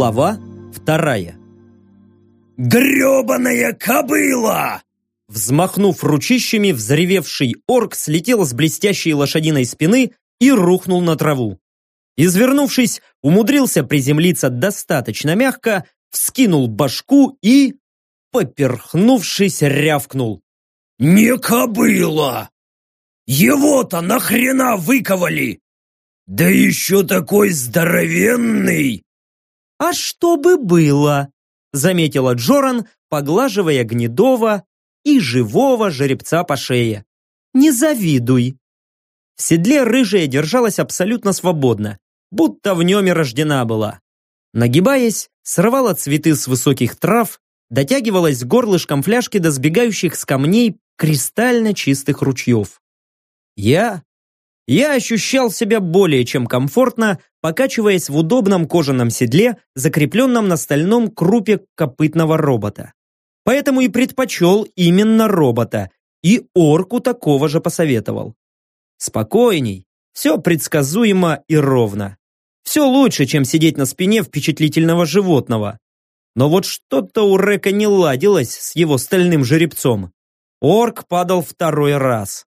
Глава вторая. «Гребаная кобыла!» Взмахнув ручищами, взревевший орк слетел с блестящей лошадиной спины и рухнул на траву. Извернувшись, умудрился приземлиться достаточно мягко, вскинул башку и, поперхнувшись, рявкнул. «Не кобыла! Его-то нахрена выковали? Да еще такой здоровенный!» «А что бы было?» заметила Джоран, поглаживая гнедого и живого жеребца по шее. «Не завидуй!» В седле рыжая держалась абсолютно свободно, будто в нем и рождена была. Нагибаясь, срывала цветы с высоких трав, дотягивалась горлышком фляжки до сбегающих с камней кристально чистых ручьев. Я я ощущал себя более чем комфортно, покачиваясь в удобном кожаном седле, закрепленном на стальном крупе копытного робота. Поэтому и предпочел именно робота, и орку такого же посоветовал. Спокойней, все предсказуемо и ровно. Все лучше, чем сидеть на спине впечатлительного животного. Но вот что-то у Река не ладилось с его стальным жеребцом. Орк падал второй раз.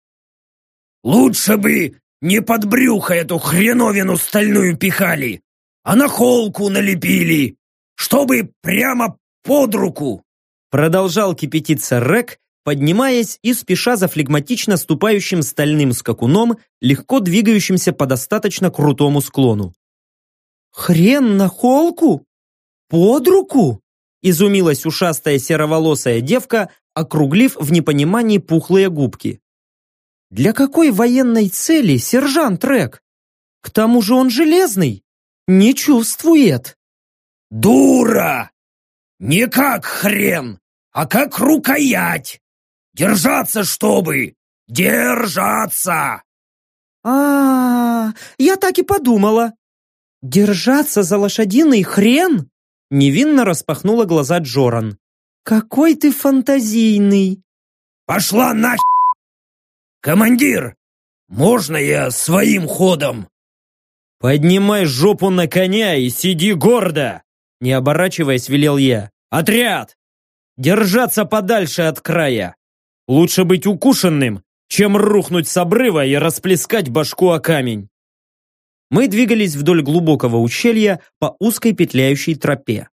«Лучше бы не под брюхо эту хреновину стальную пихали, а на холку налепили, чтобы прямо под руку. Продолжал кипятиться Рек, поднимаясь и спеша за флегматично ступающим стальным скакуном, легко двигающимся по достаточно крутому склону. «Хрен на холку? Под руку?» изумилась ушастая сероволосая девка, округлив в непонимании пухлые губки. Для какой военной цели сержант Рек? К тому же он железный, не чувствует. Дура! Не как хрен, а как рукоять. Держаться, чтобы! Держаться! А, -а, -а я так и подумала. Держаться за лошадиный хрен? Невинно распахнула глаза Джоран. Какой ты фантазийный. Пошла нахер! «Командир, можно я своим ходом?» «Поднимай жопу на коня и сиди гордо!» Не оборачиваясь, велел я. «Отряд! Держаться подальше от края! Лучше быть укушенным, чем рухнуть с обрыва и расплескать башку о камень!» Мы двигались вдоль глубокого ущелья по узкой петляющей тропе.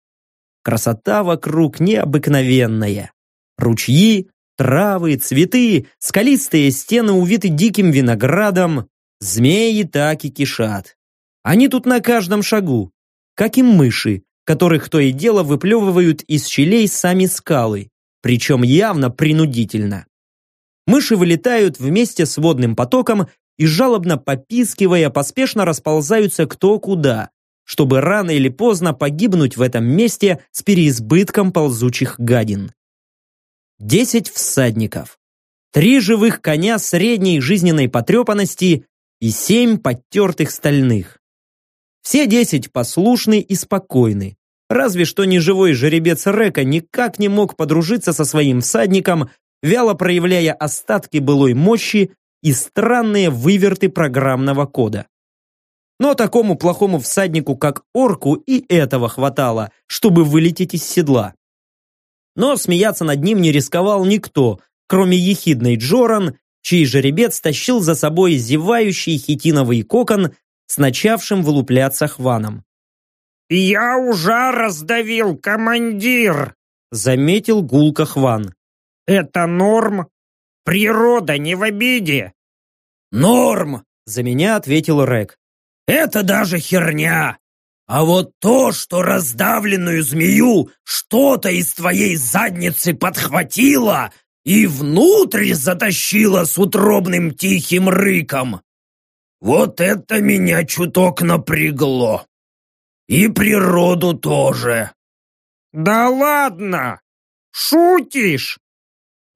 Красота вокруг необыкновенная. Ручьи, Травы, цветы, скалистые стены увиты диким виноградом. Змеи так и кишат. Они тут на каждом шагу, как и мыши, которых то и дело выплевывают из щелей сами скалы, причем явно принудительно. Мыши вылетают вместе с водным потоком и, жалобно попискивая, поспешно расползаются кто куда, чтобы рано или поздно погибнуть в этом месте с переизбытком ползучих гадин. Десять всадников, три живых коня средней жизненной потрепанности и семь подтертых стальных. Все десять послушны и спокойны, разве что неживой жеребец Река никак не мог подружиться со своим всадником, вяло проявляя остатки былой мощи и странные выверты программного кода. Но такому плохому всаднику, как орку, и этого хватало, чтобы вылететь из седла. Но смеяться над ним не рисковал никто, кроме ехидной Джоран, чей жеребец тащил за собой зевающий хитиновый кокон с начавшим вылупляться хваном. «Я уже раздавил, командир!» заметил гулко хван. «Это норм? Природа не в обиде!» «Норм!» за меня ответил Рек. «Это даже херня! А вот то, что раздавленную змею что-то из твоей задницы подхватило и внутрь затащило с утробным тихим рыком, вот это меня чуток напрягло. И природу тоже. Да ладно! Шутишь?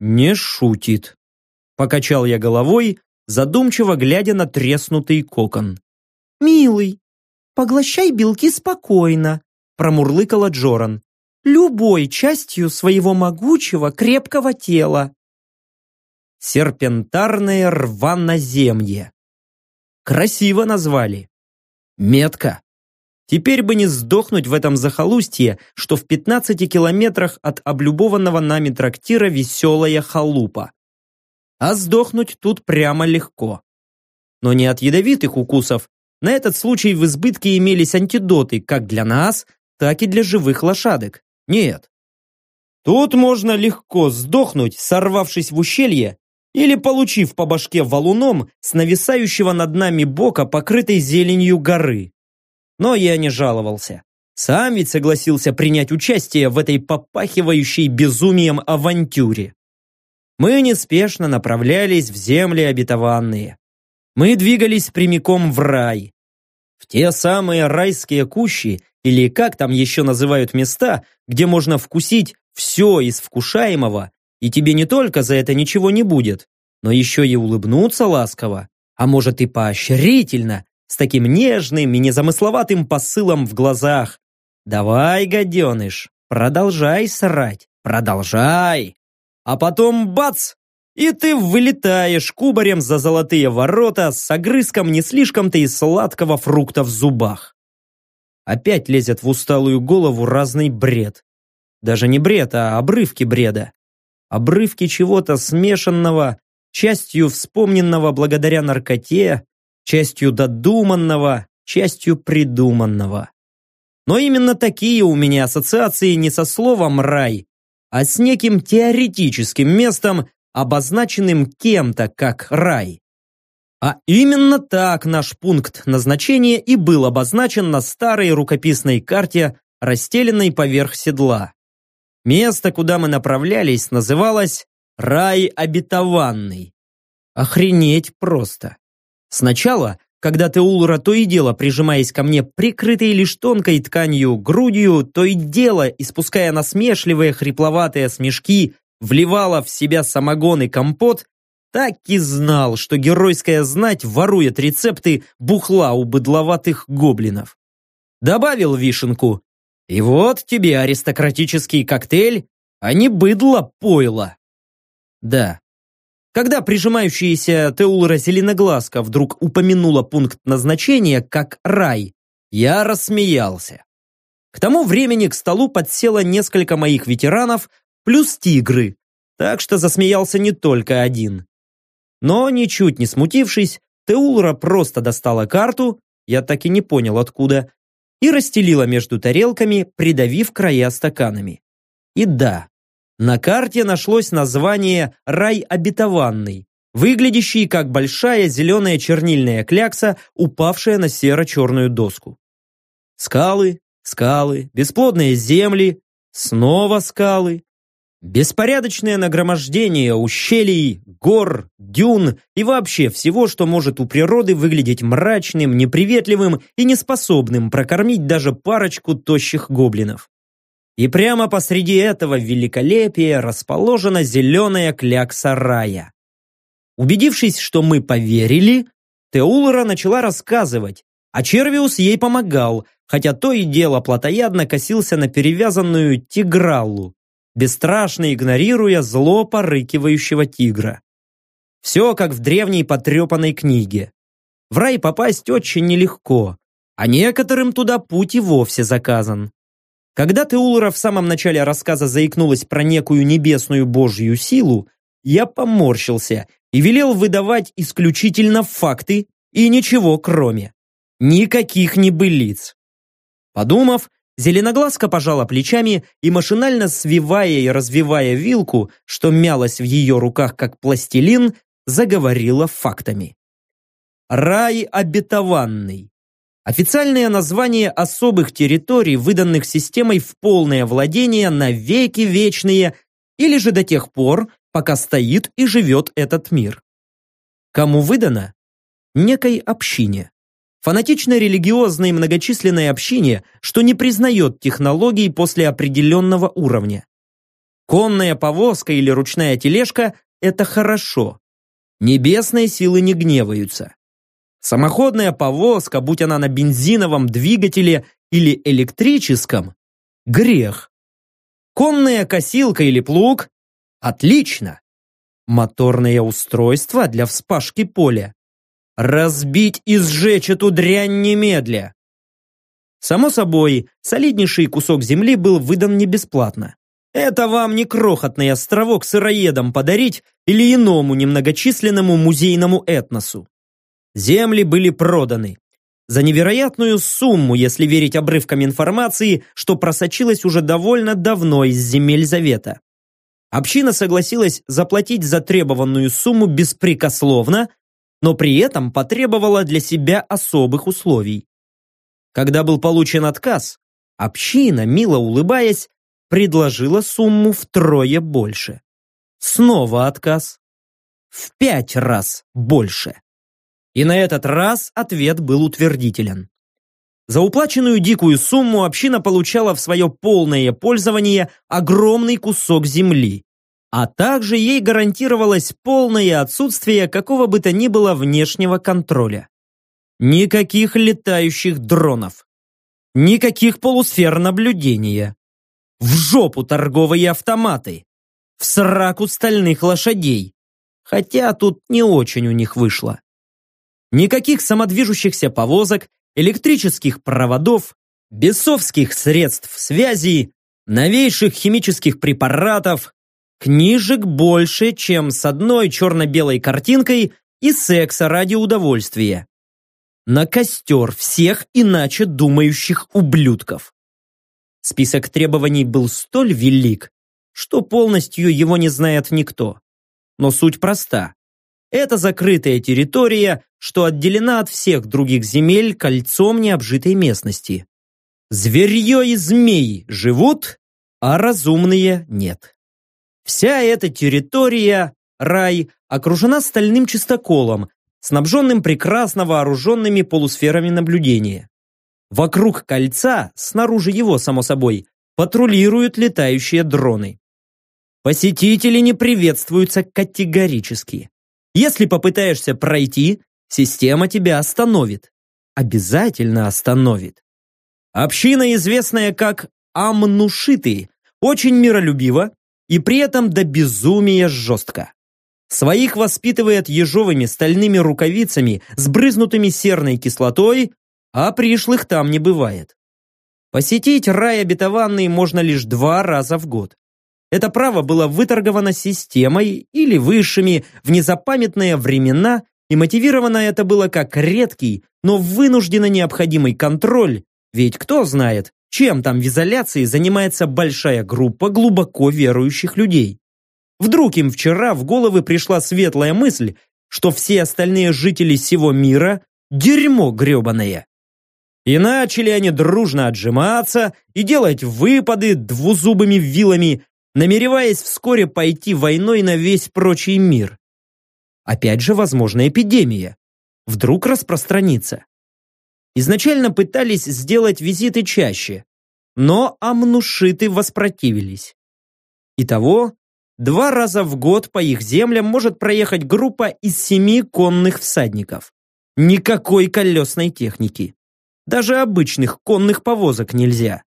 Не шутит. Покачал я головой, задумчиво глядя на треснутый кокон. «Милый, поглощай белки спокойно», промурлыкала Джоран. «Любой частью своего могучего, крепкого тела». Серпентарное рваноземье. Красиво назвали. Метко. Теперь бы не сдохнуть в этом захолустье, что в 15 километрах от облюбованного нами трактира веселая халупа. А сдохнуть тут прямо легко. Но не от ядовитых укусов. На этот случай в избытке имелись антидоты как для нас, так и для живых лошадок. Нет. Тут можно легко сдохнуть, сорвавшись в ущелье, или получив по башке валуном с нависающего над нами бока, покрытой зеленью горы. Но я не жаловался. Сам ведь согласился принять участие в этой попахивающей безумием авантюре. Мы неспешно направлялись в земли обетованные. Мы двигались прямиком в рай. В те самые райские кущи, или как там еще называют места, где можно вкусить все из вкушаемого, и тебе не только за это ничего не будет, но еще и улыбнуться ласково, а может и поощрительно, с таким нежным и незамысловатым посылом в глазах. «Давай, гаденыш, продолжай срать, продолжай!» А потом бац! И ты вылетаешь кубарем за золотые ворота с огрызком не слишком-то и сладкого фрукта в зубах. Опять лезет в усталую голову разный бред. Даже не бред, а обрывки бреда. Обрывки чего-то смешанного, частью вспомненного благодаря наркоте, частью додуманного, частью придуманного. Но именно такие у меня ассоциации не со словом «рай», а с неким теоретическим местом, обозначенным кем-то как рай. А именно так наш пункт назначения и был обозначен на старой рукописной карте, расстеленной поверх седла. Место, куда мы направлялись, называлось «Рай обетованный». Охренеть просто. Сначала, когда Теулра то и дело, прижимаясь ко мне, прикрытой лишь тонкой тканью грудью, то и дело, испуская насмешливые хрипловатые смешки, вливала в себя самогон и компот, так и знал, что геройская знать ворует рецепты бухла у быдловатых гоблинов. Добавил вишенку. И вот тебе аристократический коктейль, а не быдло-пойло. Да, когда прижимающаяся Теулра Зеленоглазка вдруг упомянула пункт назначения как рай, я рассмеялся. К тому времени к столу подсело несколько моих ветеранов плюс тигры, так что засмеялся не только один. Но, ничуть не смутившись, Теулра просто достала карту, я так и не понял откуда, и расстелила между тарелками, придавив края стаканами. И да, на карте нашлось название «Рай обетованный», выглядящий как большая зеленая чернильная клякса, упавшая на серо-черную доску. Скалы, скалы, бесплодные земли, снова скалы, беспорядочное нагромождение ущелий, гор, дюн и вообще всего, что может у природы выглядеть мрачным, неприветливым и неспособным прокормить даже парочку тощих гоблинов. И прямо посреди этого великолепия расположена зеленая клякса рая. Убедившись, что мы поверили, Теулра начала рассказывать, а Червиус ей помогал, хотя то и дело плотоядно косился на перевязанную тиграллу, бесстрашно игнорируя зло порыкивающего тигра. Все как в древней потрепанной книге. В рай попасть очень нелегко, а некоторым туда путь и вовсе заказан. Когда Теулра в самом начале рассказа заикнулась про некую небесную божью силу, я поморщился и велел выдавать исключительно факты и ничего кроме. Никаких небылиц. Подумав, Зеленоглазка пожала плечами и, машинально свивая и развивая вилку, что мялась в ее руках как пластилин, заговорила фактами. Рай обетованный. Официальное название особых территорий, выданных системой в полное владение на веки вечные или же до тех пор, пока стоит и живет этот мир. Кому выдано? Некой общине. Фанатично-религиозной многочисленной общине, что не признает технологий после определенного уровня. Конная повозка или ручная тележка – это хорошо. Небесные силы не гневаются. Самоходная повозка, будь она на бензиновом двигателе или электрическом, грех. Конная косилка или плуг – отлично. Моторное устройство для вспашки поля. Разбить и сжечь эту дрянь немедля. Само собой, солиднейший кусок земли был выдан не бесплатно. Это вам не крохотный островок сыроедам подарить или иному немногочисленному музейному этносу. Земли были проданы. За невероятную сумму, если верить обрывкам информации, что просочилась уже довольно давно из земель Завета. Община согласилась заплатить затребованную сумму беспрекословно, но при этом потребовала для себя особых условий. Когда был получен отказ, община, мило улыбаясь, предложила сумму втрое больше. Снова отказ. В пять раз больше. И на этот раз ответ был утвердителен. За уплаченную дикую сумму община получала в свое полное пользование огромный кусок земли, а также ей гарантировалось полное отсутствие какого бы то ни было внешнего контроля. Никаких летающих дронов. Никаких полусфер наблюдения. В жопу торговые автоматы. В сраку стальных лошадей. Хотя тут не очень у них вышло. Никаких самодвижущихся повозок, электрических проводов, бесовских средств связи, новейших химических препаратов, книжек больше, чем с одной черно-белой картинкой и секса ради удовольствия на костер всех иначе думающих ублюдков. Список требований был столь велик, что полностью его не знает никто. Но суть проста. Это закрытая территория, что отделена от всех других земель кольцом необжитой местности. Зверье и змеи живут, а разумные нет. Вся эта территория, рай, окружена стальным чистоколом, снабженным прекрасно вооруженными полусферами наблюдения. Вокруг кольца, снаружи его, само собой, патрулируют летающие дроны. Посетители не приветствуются категорически. Если попытаешься пройти, система тебя остановит. Обязательно остановит. Община, известная как Амнушиты, очень миролюбива и при этом до безумия жестко. Своих воспитывает ежовыми стальными рукавицами, сбрызнутыми серной кислотой, а пришлых там не бывает. Посетить рай обетованный можно лишь два раза в год. Это право было выторговано системой или высшими в незапамятные времена, и мотивировано это было как редкий, но вынужденно необходимый контроль, ведь кто знает, чем там в изоляции занимается большая группа глубоко верующих людей. Вдруг им вчера в головы пришла светлая мысль, что все остальные жители всего мира – дерьмо гребаное. И начали они дружно отжиматься и делать выпады двузубыми вилами, намереваясь вскоре пойти войной на весь прочий мир. Опять же, возможна эпидемия. Вдруг распространится. Изначально пытались сделать визиты чаще, но амнушиты воспротивились. Итого Два раза в год по их землям может проехать группа из семи конных всадников. Никакой колесной техники. Даже обычных конных повозок нельзя.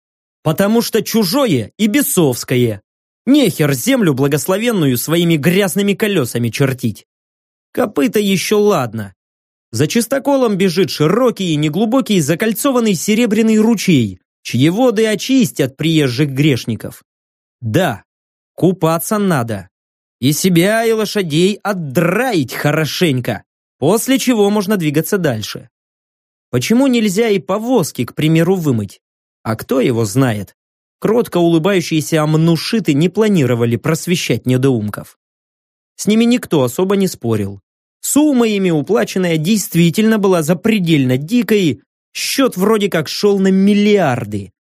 Потому что чужое и бесовское. Нехер землю благословенную своими грязными колесами чертить. Копыта еще ладно. За чистоколом бежит широкий и неглубокий закольцованный серебряный ручей, чьи воды очистят приезжих грешников. Да, Купаться надо. И себя, и лошадей отдраить хорошенько, после чего можно двигаться дальше. Почему нельзя и повозки, к примеру, вымыть? А кто его знает? Кротко улыбающиеся амнушиты не планировали просвещать недоумков. С ними никто особо не спорил. Сумма ими уплаченная действительно была запредельно дикой, счет вроде как шел на миллиарды.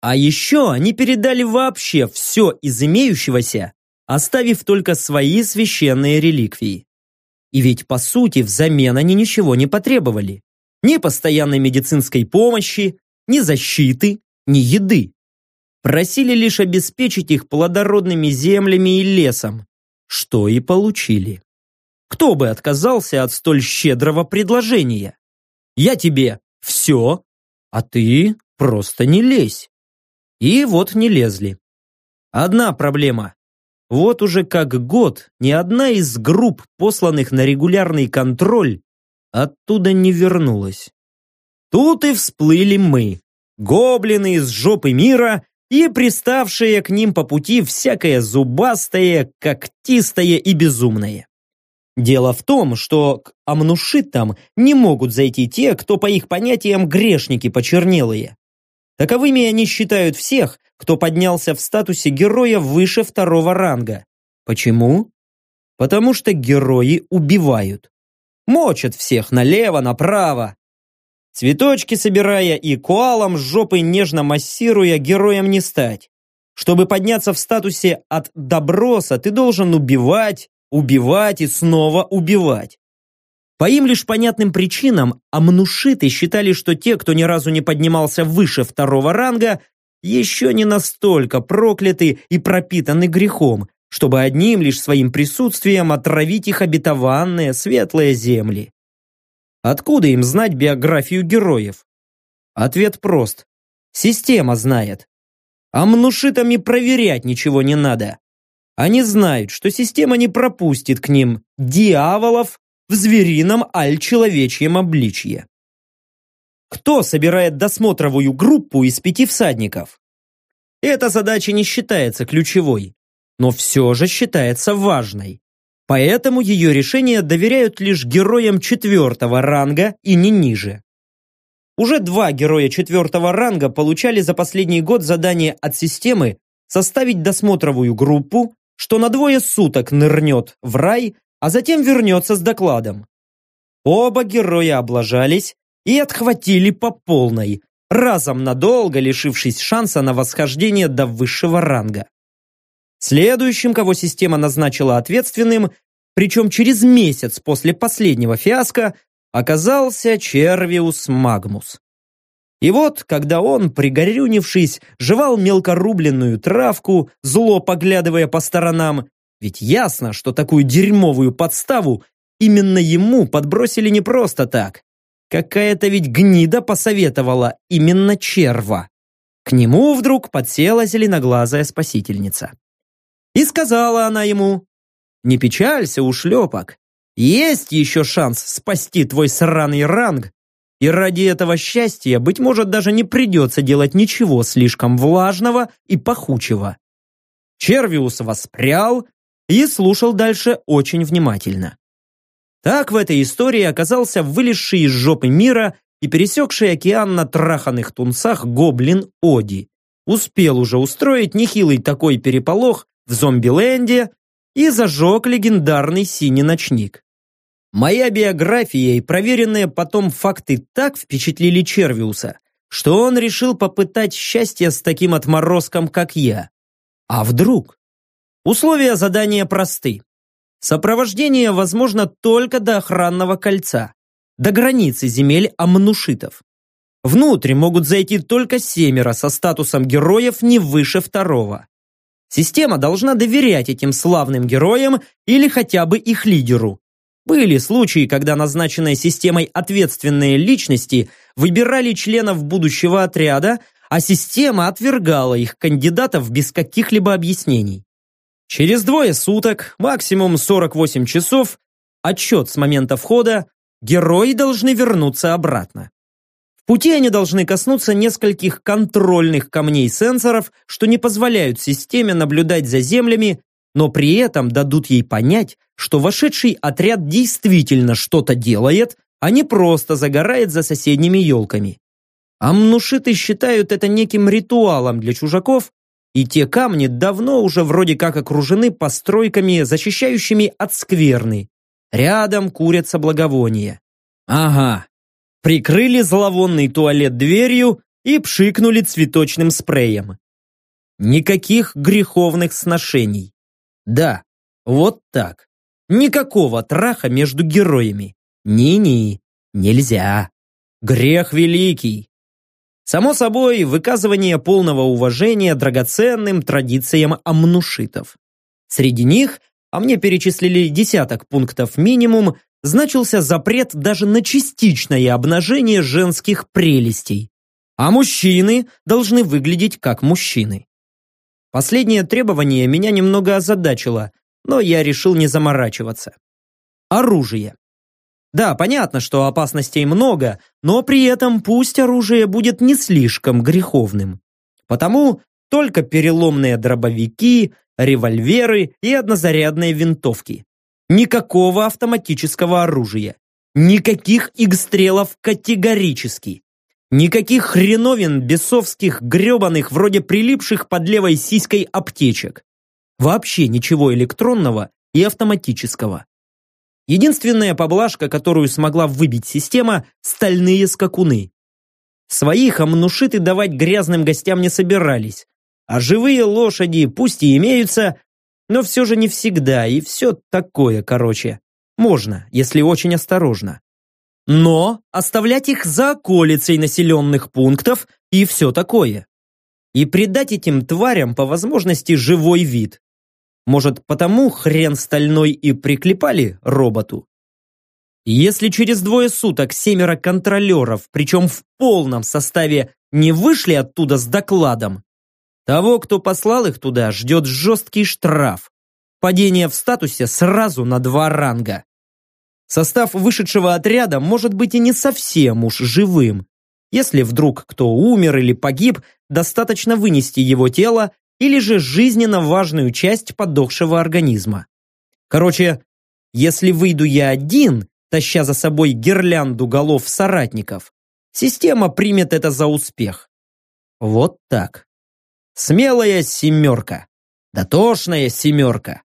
А еще они передали вообще все из имеющегося, оставив только свои священные реликвии. И ведь по сути взамен они ничего не потребовали. Ни постоянной медицинской помощи, ни защиты, ни еды. Просили лишь обеспечить их плодородными землями и лесом, что и получили. Кто бы отказался от столь щедрого предложения? Я тебе все, а ты просто не лезь. И вот не лезли. Одна проблема. Вот уже как год ни одна из групп, посланных на регулярный контроль, оттуда не вернулась. Тут и всплыли мы. гоблины из жопы мира и приставшие к ним по пути всякое зубастое, когтистое и безумное. Дело в том, что к амнушитам не могут зайти те, кто по их понятиям грешники почернелые. Таковыми они считают всех, кто поднялся в статусе героя выше второго ранга. Почему? Потому что герои убивают. Мочат всех налево, направо. Цветочки собирая и коалом с жопой нежно массируя, героем не стать. Чтобы подняться в статусе от доброса, ты должен убивать, убивать и снова убивать. По им лишь понятным причинам амнушиты считали, что те, кто ни разу не поднимался выше второго ранга, еще не настолько прокляты и пропитаны грехом, чтобы одним лишь своим присутствием отравить их обетованные светлые земли. Откуда им знать биографию героев? Ответ прост. Система знает. Амнушитам и проверять ничего не надо. Они знают, что система не пропустит к ним дьяволов в зверином аль-человечьем обличье. Кто собирает досмотровую группу из пяти всадников? Эта задача не считается ключевой, но все же считается важной. Поэтому ее решение доверяют лишь героям четвертого ранга и не ниже. Уже два героя четвертого ранга получали за последний год задание от системы составить досмотровую группу, что на двое суток нырнет в рай а затем вернется с докладом. Оба героя облажались и отхватили по полной, разом надолго лишившись шанса на восхождение до высшего ранга. Следующим, кого система назначила ответственным, причем через месяц после последнего фиаско, оказался Червиус Магмус. И вот, когда он, пригорюнившись, жевал мелкорубленную травку, зло поглядывая по сторонам, ведь ясно, что такую дерьмовую подставу именно ему подбросили не просто так. Какая-то ведь гнида посоветовала именно черва. К нему вдруг подсела зеленоглазая спасительница. И сказала она ему, «Не печалься, ушлепок, есть еще шанс спасти твой сраный ранг, и ради этого счастья, быть может, даже не придется делать ничего слишком влажного и пахучего». Червиус воспрял и слушал дальше очень внимательно. Так в этой истории оказался вылезший из жопы мира и пересекший океан на траханных тунцах гоблин Оди. Успел уже устроить нехилый такой переполох в зомбиленде и зажег легендарный синий ночник. Моя биография и проверенные потом факты так впечатлили Червиуса, что он решил попытать счастье с таким отморозком, как я. А вдруг? Условия задания просты. Сопровождение возможно только до охранного кольца, до границы земель амнушитов. Внутрь могут зайти только семеро со статусом героев не выше второго. Система должна доверять этим славным героям или хотя бы их лидеру. Были случаи, когда назначенные системой ответственные личности выбирали членов будущего отряда, а система отвергала их кандидатов без каких-либо объяснений. Через двое суток, максимум 48 часов, отчет с момента входа, герои должны вернуться обратно. В пути они должны коснуться нескольких контрольных камней-сенсоров, что не позволяют системе наблюдать за землями, но при этом дадут ей понять, что вошедший отряд действительно что-то делает, а не просто загорает за соседними елками. Амнушиты считают это неким ритуалом для чужаков, и те камни давно уже вроде как окружены постройками, защищающими от скверны. Рядом курятся благовония. Ага, прикрыли зловонный туалет дверью и пшикнули цветочным спреем. Никаких греховных сношений. Да, вот так. Никакого траха между героями. Ни-ни, нельзя. Грех великий. Само собой, выказывание полного уважения драгоценным традициям амнушитов. Среди них, а мне перечислили десяток пунктов минимум, значился запрет даже на частичное обнажение женских прелестей. А мужчины должны выглядеть как мужчины. Последнее требование меня немного озадачило, но я решил не заморачиваться. Оружие. Да, понятно, что опасностей много, но при этом пусть оружие будет не слишком греховным. Потому только переломные дробовики, револьверы и однозарядные винтовки. Никакого автоматического оружия. Никаких игстрелов категорически. Никаких хреновин бесовских гребаных вроде прилипших под левой сиськой аптечек. Вообще ничего электронного и автоматического. Единственная поблажка, которую смогла выбить система – стальные скакуны. Своих амнушиты давать грязным гостям не собирались. А живые лошади пусть и имеются, но все же не всегда, и все такое, короче. Можно, если очень осторожно. Но оставлять их за околицей населенных пунктов и все такое. И придать этим тварям по возможности живой вид. Может, потому хрен стальной и приклепали роботу? Если через двое суток семеро контролеров, причем в полном составе, не вышли оттуда с докладом, того, кто послал их туда, ждет жесткий штраф. Падение в статусе сразу на два ранга. Состав вышедшего отряда может быть и не совсем уж живым. Если вдруг кто умер или погиб, достаточно вынести его тело или же жизненно важную часть подохшего организма. Короче, если выйду я один, таща за собой гирлянду голов соратников, система примет это за успех. Вот так. Смелая семерка. Дотошная семерка.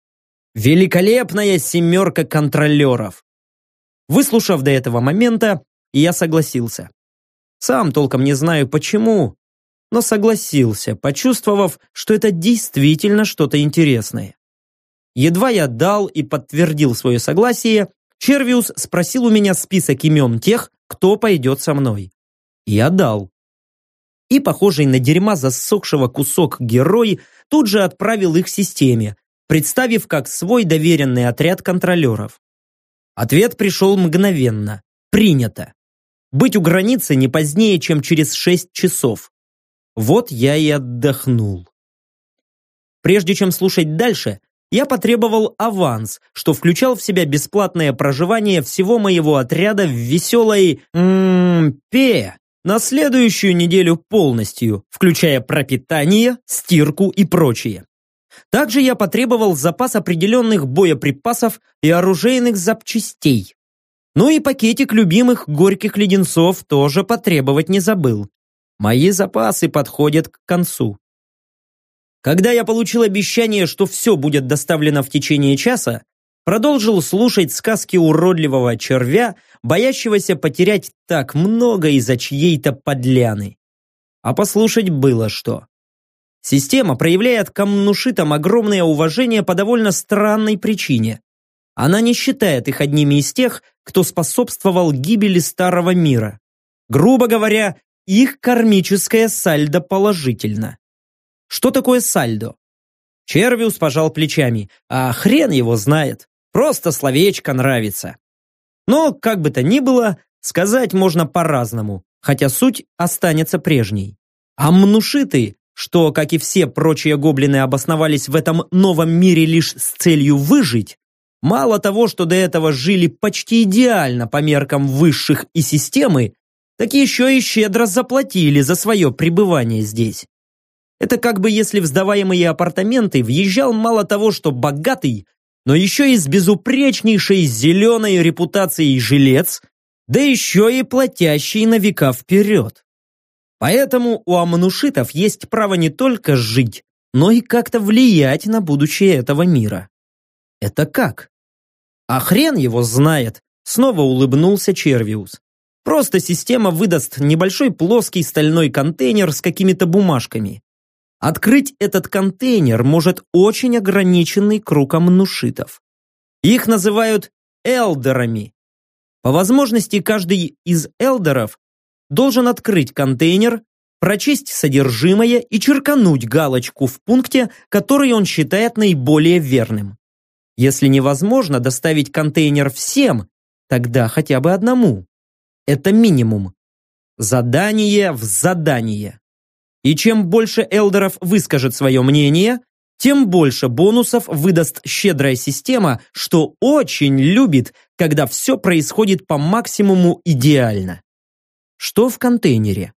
Великолепная семерка контролеров. Выслушав до этого момента, я согласился. Сам толком не знаю почему, но согласился, почувствовав, что это действительно что-то интересное. Едва я дал и подтвердил свое согласие, Червиус спросил у меня список имен тех, кто пойдет со мной. Я дал. И похожий на дерьма засохшего кусок герой тут же отправил их системе, представив как свой доверенный отряд контролеров. Ответ пришел мгновенно. Принято. Быть у границы не позднее, чем через шесть часов. Вот я и отдохнул. Прежде чем слушать дальше, я потребовал аванс, что включал в себя бесплатное проживание всего моего отряда в веселой м Пе на следующую неделю полностью, включая пропитание, стирку и прочее. Также я потребовал запас определенных боеприпасов и оружейных запчастей. Ну и пакетик любимых горьких леденцов тоже потребовать не забыл. Мои запасы подходят к концу. Когда я получил обещание, что все будет доставлено в течение часа, продолжил слушать сказки уродливого червя, боящегося потерять так много из-за чьей-то подляны. А послушать было что. Система проявляет к амнушитам огромное уважение по довольно странной причине. Она не считает их одними из тех, кто способствовал гибели старого мира. Грубо говоря, их кармическое сальдо положительно. Что такое сальдо? Червиус пожал плечами, а хрен его знает. Просто словечко нравится. Но, как бы то ни было, сказать можно по-разному, хотя суть останется прежней. Амнушиты, что, как и все прочие гоблины, обосновались в этом новом мире лишь с целью выжить, мало того, что до этого жили почти идеально по меркам высших и системы, так еще и щедро заплатили за свое пребывание здесь. Это как бы если в сдаваемые апартаменты въезжал мало того, что богатый, но еще и с безупречнейшей зеленой репутацией жилец, да еще и платящий на века вперед. Поэтому у амнушитов есть право не только жить, но и как-то влиять на будущее этого мира. Это как? А хрен его знает, снова улыбнулся Червиус. Просто система выдаст небольшой плоский стальной контейнер с какими-то бумажками. Открыть этот контейнер может очень ограниченный круг амнушитов. Их называют элдерами. По возможности каждый из элдеров должен открыть контейнер, прочесть содержимое и черкануть галочку в пункте, который он считает наиболее верным. Если невозможно доставить контейнер всем, тогда хотя бы одному. Это минимум. Задание в задание. И чем больше элдеров выскажет свое мнение, тем больше бонусов выдаст щедрая система, что очень любит, когда все происходит по максимуму идеально. Что в контейнере?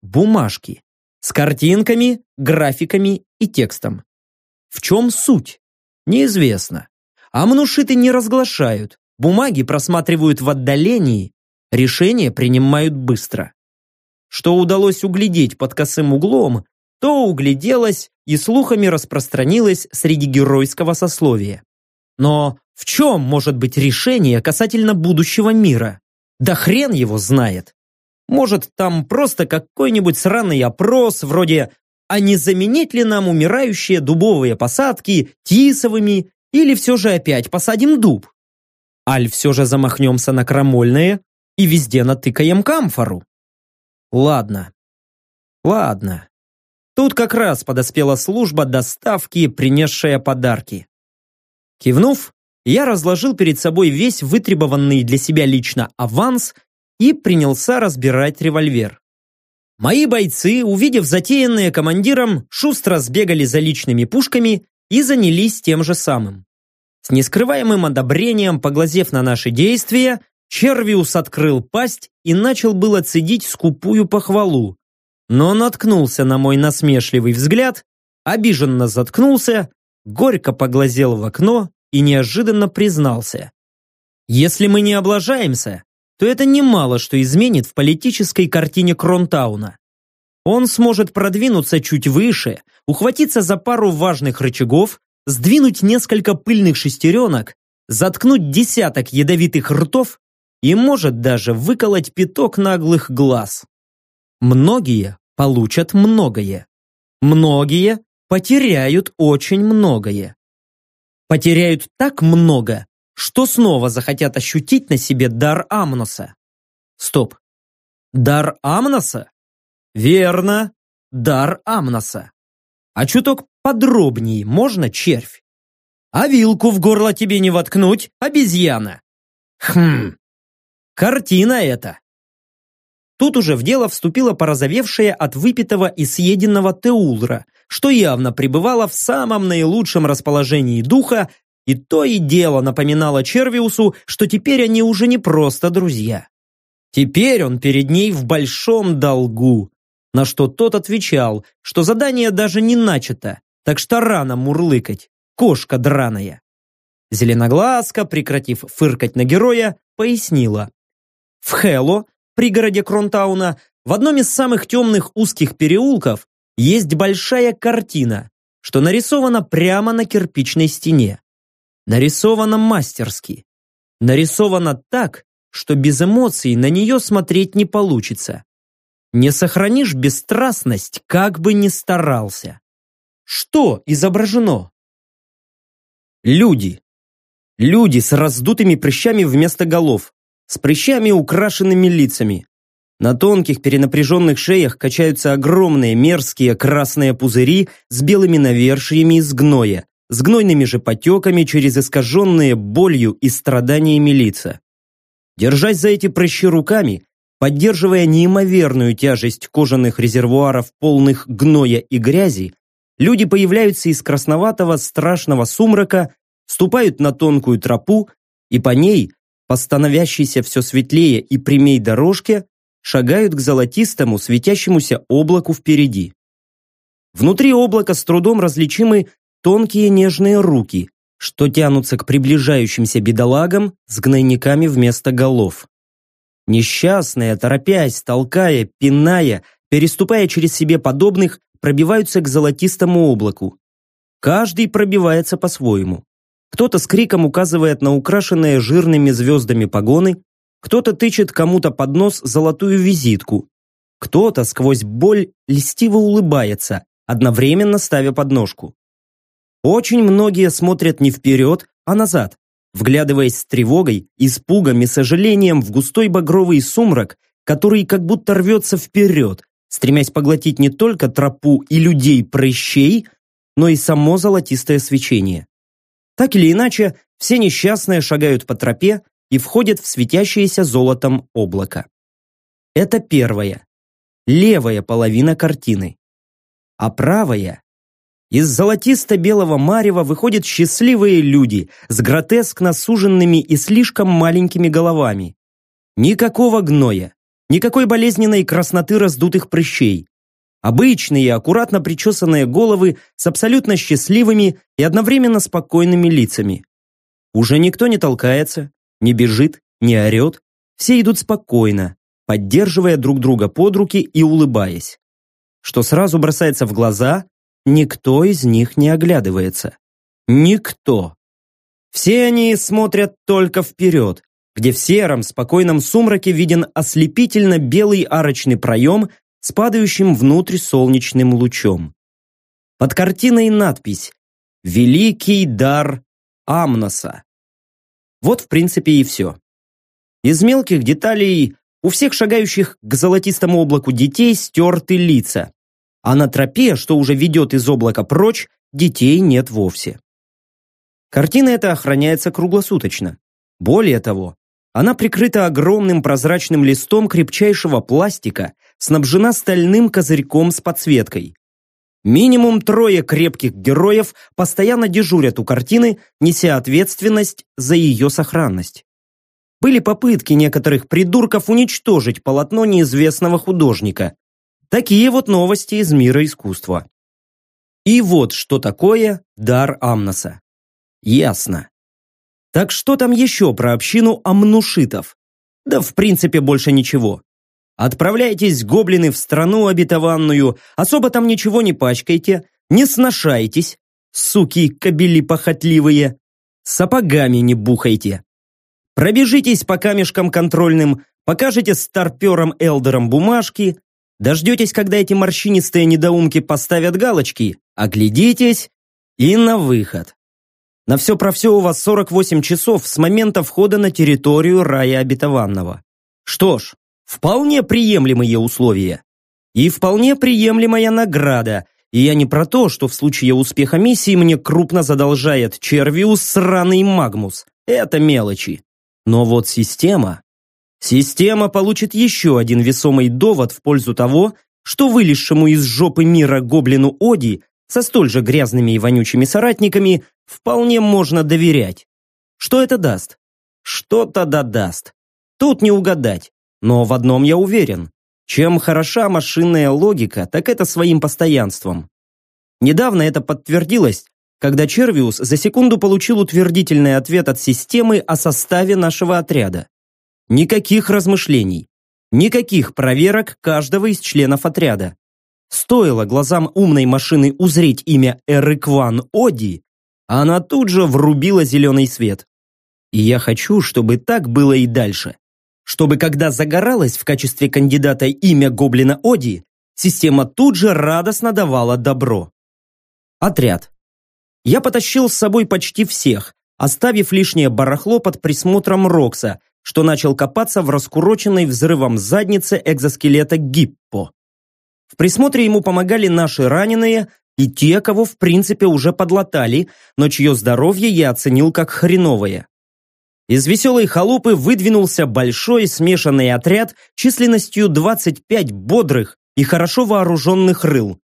Бумажки. С картинками, графиками и текстом. В чем суть? Неизвестно. Амнушиты не разглашают, бумаги просматривают в отдалении, решения принимают быстро. Что удалось углядеть под косым углом, то угляделось и слухами распространилось среди геройского сословия. Но в чем может быть решение касательно будущего мира? Да хрен его знает. Может, там просто какой-нибудь сраный опрос, вроде «А не заменить ли нам умирающие дубовые посадки тисовыми или все же опять посадим дуб?» Аль все же замахнемся на крамольные и везде натыкаем камфору. Ладно. Ладно. Тут как раз подоспела служба доставки, принесшая подарки. Кивнув, я разложил перед собой весь вытребованный для себя лично аванс и принялся разбирать револьвер. Мои бойцы, увидев затеянные командиром, шустро сбегали за личными пушками и занялись тем же самым. С нескрываемым одобрением, поглазев на наши действия, Червиус открыл пасть и начал было цедить скупую похвалу, но наткнулся на мой насмешливый взгляд, обиженно заткнулся, горько поглазел в окно и неожиданно признался. Если мы не облажаемся, то это немало что изменит в политической картине Кронтауна. Он сможет продвинуться чуть выше, ухватиться за пару важных рычагов, сдвинуть несколько пыльных шестеренок, заткнуть десяток ядовитых ртов и может даже выколоть пяток наглых глаз. Многие получат многое. Многие потеряют очень многое. Потеряют так много, что снова захотят ощутить на себе дар Амноса. Стоп. Дар Амноса? Верно, дар Амноса. А чуток подробнее можно, червь? А вилку в горло тебе не воткнуть, обезьяна? Хм, Картина это! Тут уже в дело вступила порозовевшая от выпитого и съеденного теулра, что явно пребывала в самом наилучшем расположении духа, и то и дело напоминало Червиусу, что теперь они уже не просто друзья. Теперь он перед ней в большом долгу, на что тот отвечал, что задание даже не начато, так что рано мурлыкать, кошка драная. Зеленоглазка, прекратив фыркать на героя, пояснила. В Хэлло, пригороде Кронтауна, в одном из самых темных узких переулков есть большая картина, что нарисована прямо на кирпичной стене. Нарисована мастерски. Нарисована так, что без эмоций на нее смотреть не получится. Не сохранишь бесстрастность, как бы ни старался. Что изображено? Люди. Люди с раздутыми прыщами вместо голов, с прыщами, украшенными лицами. На тонких перенапряженных шеях качаются огромные мерзкие красные пузыри с белыми навершиями из гноя, с гнойными же потеками через искаженные болью и страданиями лица. Держась за эти прыщи руками, поддерживая неимоверную тяжесть кожаных резервуаров, полных гноя и грязи, люди появляются из красноватого страшного сумрака, ступают на тонкую тропу, и по ней по становящейся все светлее и прямей дорожке шагают к золотистому светящемуся облаку впереди. Внутри облака с трудом различимы тонкие нежные руки, что тянутся к приближающимся бедолагам с гнойниками вместо голов. Несчастные, торопясь, толкая, пиная, переступая через себе подобных, пробиваются к золотистому облаку. Каждый пробивается по-своему. Кто-то с криком указывает на украшенные жирными звездами погоны, кто-то тычет кому-то под нос золотую визитку, кто-то сквозь боль льстиво улыбается, одновременно ставя подножку. Очень многие смотрят не вперед, а назад, вглядываясь с тревогой, испугом и сожалением в густой багровый сумрак, который как будто рвется вперед, стремясь поглотить не только тропу и людей-прыщей, но и само золотистое свечение. Так или иначе, все несчастные шагают по тропе и входят в светящееся золотом облако. Это первая, левая половина картины. А правая Из золотисто-белого марева выходят счастливые люди с гротескно суженными и слишком маленькими головами. Никакого гноя, никакой болезненной красноты раздутых прыщей. Обычные, аккуратно причесанные головы с абсолютно счастливыми и одновременно спокойными лицами. Уже никто не толкается, не бежит, не орет. Все идут спокойно, поддерживая друг друга под руки и улыбаясь. Что сразу бросается в глаза, никто из них не оглядывается. Никто. Все они смотрят только вперед, где в сером, спокойном сумраке виден ослепительно белый арочный проем с падающим внутрь солнечным лучом. Под картиной надпись «Великий дар Амноса». Вот, в принципе, и все. Из мелких деталей у всех шагающих к золотистому облаку детей стерты лица, а на тропе, что уже ведет из облака прочь, детей нет вовсе. Картина эта охраняется круглосуточно. Более того, она прикрыта огромным прозрачным листом крепчайшего пластика, снабжена стальным козырьком с подсветкой. Минимум трое крепких героев постоянно дежурят у картины, неся ответственность за ее сохранность. Были попытки некоторых придурков уничтожить полотно неизвестного художника. Такие вот новости из мира искусства. И вот что такое дар Амноса. Ясно. Так что там еще про общину амнушитов? Да в принципе больше ничего. Отправляйтесь, гоблины, в страну обетованную, особо там ничего не пачкайте, не сношайтесь, суки кобели похотливые, сапогами не бухайте. Пробежитесь по камешкам контрольным, покажете старперам Элдерам бумажки, дождетесь, когда эти морщинистые недоумки поставят галочки, оглядитесь и на выход. На все про все у вас 48 часов с момента входа на территорию рая обетованного. Что ж, Вполне приемлемые условия. И вполне приемлемая награда. И я не про то, что в случае успеха миссии мне крупно задолжает Червиус сраный Магмус. Это мелочи. Но вот система... Система получит еще один весомый довод в пользу того, что вылезшему из жопы мира гоблину Оди со столь же грязными и вонючими соратниками вполне можно доверять. Что это даст? Что-то да даст. Тут не угадать. Но в одном я уверен. Чем хороша машинная логика, так это своим постоянством. Недавно это подтвердилось, когда Червиус за секунду получил утвердительный ответ от системы о составе нашего отряда. Никаких размышлений, никаких проверок каждого из членов отряда. Стоило глазам умной машины узреть имя Эрикван Оди, она тут же врубила зеленый свет. И я хочу, чтобы так было и дальше чтобы когда загоралось в качестве кандидата имя гоблина Оди, система тут же радостно давала добро. Отряд. Я потащил с собой почти всех, оставив лишнее барахло под присмотром Рокса, что начал копаться в раскуроченной взрывом заднице экзоскелета Гиппо. В присмотре ему помогали наши раненые и те, кого в принципе уже подлатали, но чье здоровье я оценил как хреновое. Из веселой халупы выдвинулся большой смешанный отряд численностью 25 бодрых и хорошо вооруженных рыл.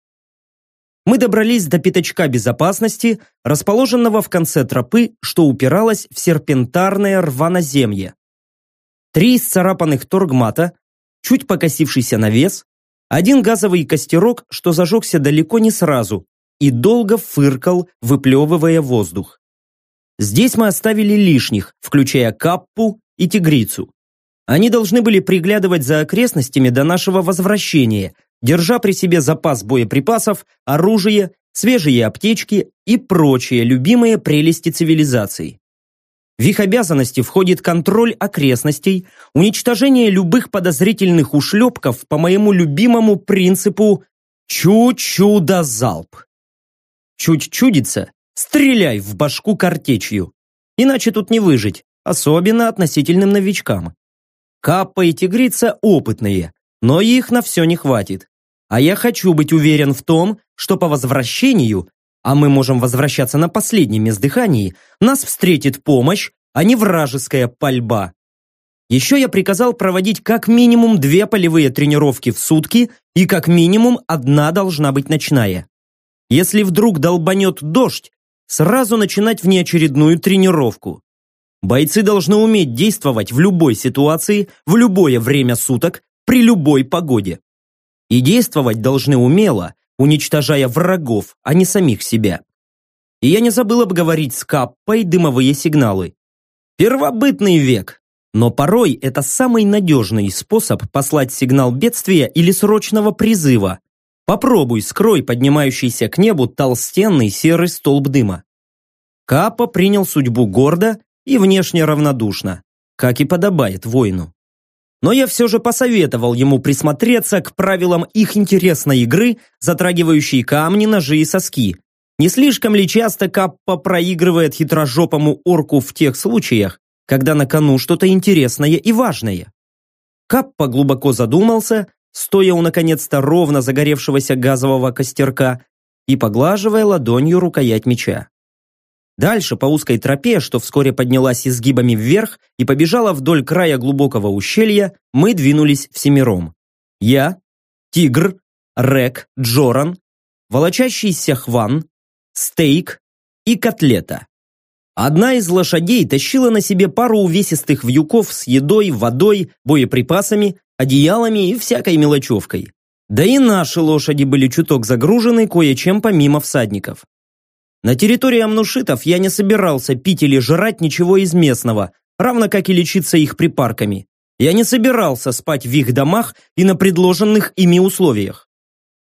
Мы добрались до пятачка безопасности, расположенного в конце тропы, что упиралось в серпентарное рваноземье. Три исцарапанных торгмата, чуть покосившийся навес, один газовый костерок, что зажегся далеко не сразу и долго фыркал, выплевывая воздух. Здесь мы оставили лишних, включая Каппу и Тигрицу. Они должны были приглядывать за окрестностями до нашего возвращения, держа при себе запас боеприпасов, оружие, свежие аптечки и прочие любимые прелести цивилизации. В их обязанности входит контроль окрестностей, уничтожение любых подозрительных ушлепков по моему любимому принципу «чу-чудо-залп». Чуть чудится, Стреляй в башку картечью. Иначе тут не выжить, особенно относительным новичкам. Каппа и тигрица опытные, но их на все не хватит. А я хочу быть уверен в том, что по возвращению, а мы можем возвращаться на последнем издыхании, нас встретит помощь, а не вражеская пальба. Еще я приказал проводить как минимум две полевые тренировки в сутки и как минимум одна должна быть ночная. Если вдруг долбанет дождь, сразу начинать внеочередную тренировку. Бойцы должны уметь действовать в любой ситуации, в любое время суток, при любой погоде. И действовать должны умело, уничтожая врагов, а не самих себя. И я не забыл обговорить с Каппой дымовые сигналы. Первобытный век, но порой это самый надежный способ послать сигнал бедствия или срочного призыва. Попробуй скрой поднимающийся к небу толстенный серый столб дыма. Капа принял судьбу гордо и внешне равнодушно, как и подобает воину. Но я все же посоветовал ему присмотреться к правилам их интересной игры, затрагивающей камни, ножи и соски. Не слишком ли часто Каппа проигрывает хитрожопому орку в тех случаях, когда на кону что-то интересное и важное? Каппа глубоко задумался, стоя у наконец-то ровно загоревшегося газового костерка и поглаживая ладонью рукоять меча. Дальше по узкой тропе, что вскоре поднялась изгибами вверх и побежала вдоль края глубокого ущелья, мы двинулись всемиром. Я, Тигр, Рек, Джоран, волочащийся Хван, Стейк и Котлета. Одна из лошадей тащила на себе пару увесистых вьюков с едой, водой, боеприпасами, одеялами и всякой мелочевкой. Да и наши лошади были чуток загружены кое-чем помимо всадников. На территории амнушитов я не собирался пить или жрать ничего из местного, равно как и лечиться их припарками. Я не собирался спать в их домах и на предложенных ими условиях.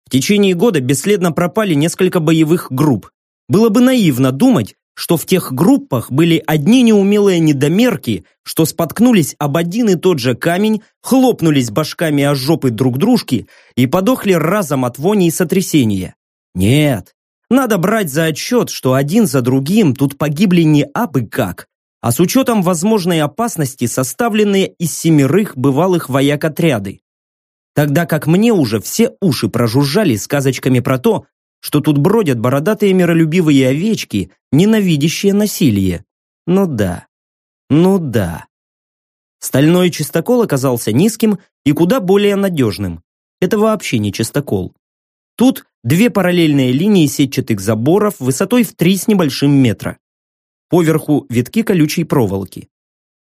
В течение года бесследно пропали несколько боевых групп. Было бы наивно думать, что в тех группах были одни неумелые недомерки, что споткнулись об один и тот же камень, хлопнулись башками о жопы друг дружки и подохли разом от вони и сотрясения. Нет, надо брать за отчет, что один за другим тут погибли не абы как, а с учетом возможной опасности составленные из семерых бывалых вояк отряды. Тогда как мне уже все уши прожужжали сказочками про то, что тут бродят бородатые миролюбивые овечки, ненавидящие насилие. Ну да, ну да. Стальной чистокол оказался низким и куда более надежным. Это вообще не чистокол. Тут две параллельные линии сетчатых заборов высотой в три с небольшим метра. Поверху витки колючей проволоки.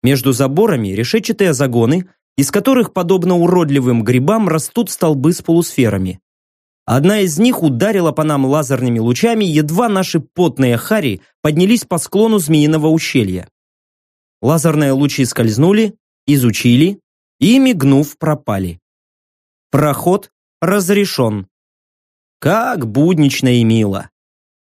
Между заборами решетчатые загоны, из которых, подобно уродливым грибам, растут столбы с полусферами. Одна из них ударила по нам лазерными лучами, едва наши потные хари поднялись по склону змеиного ущелья. Лазерные лучи скользнули, изучили и, мигнув, пропали. Проход разрешен. Как буднично и мило.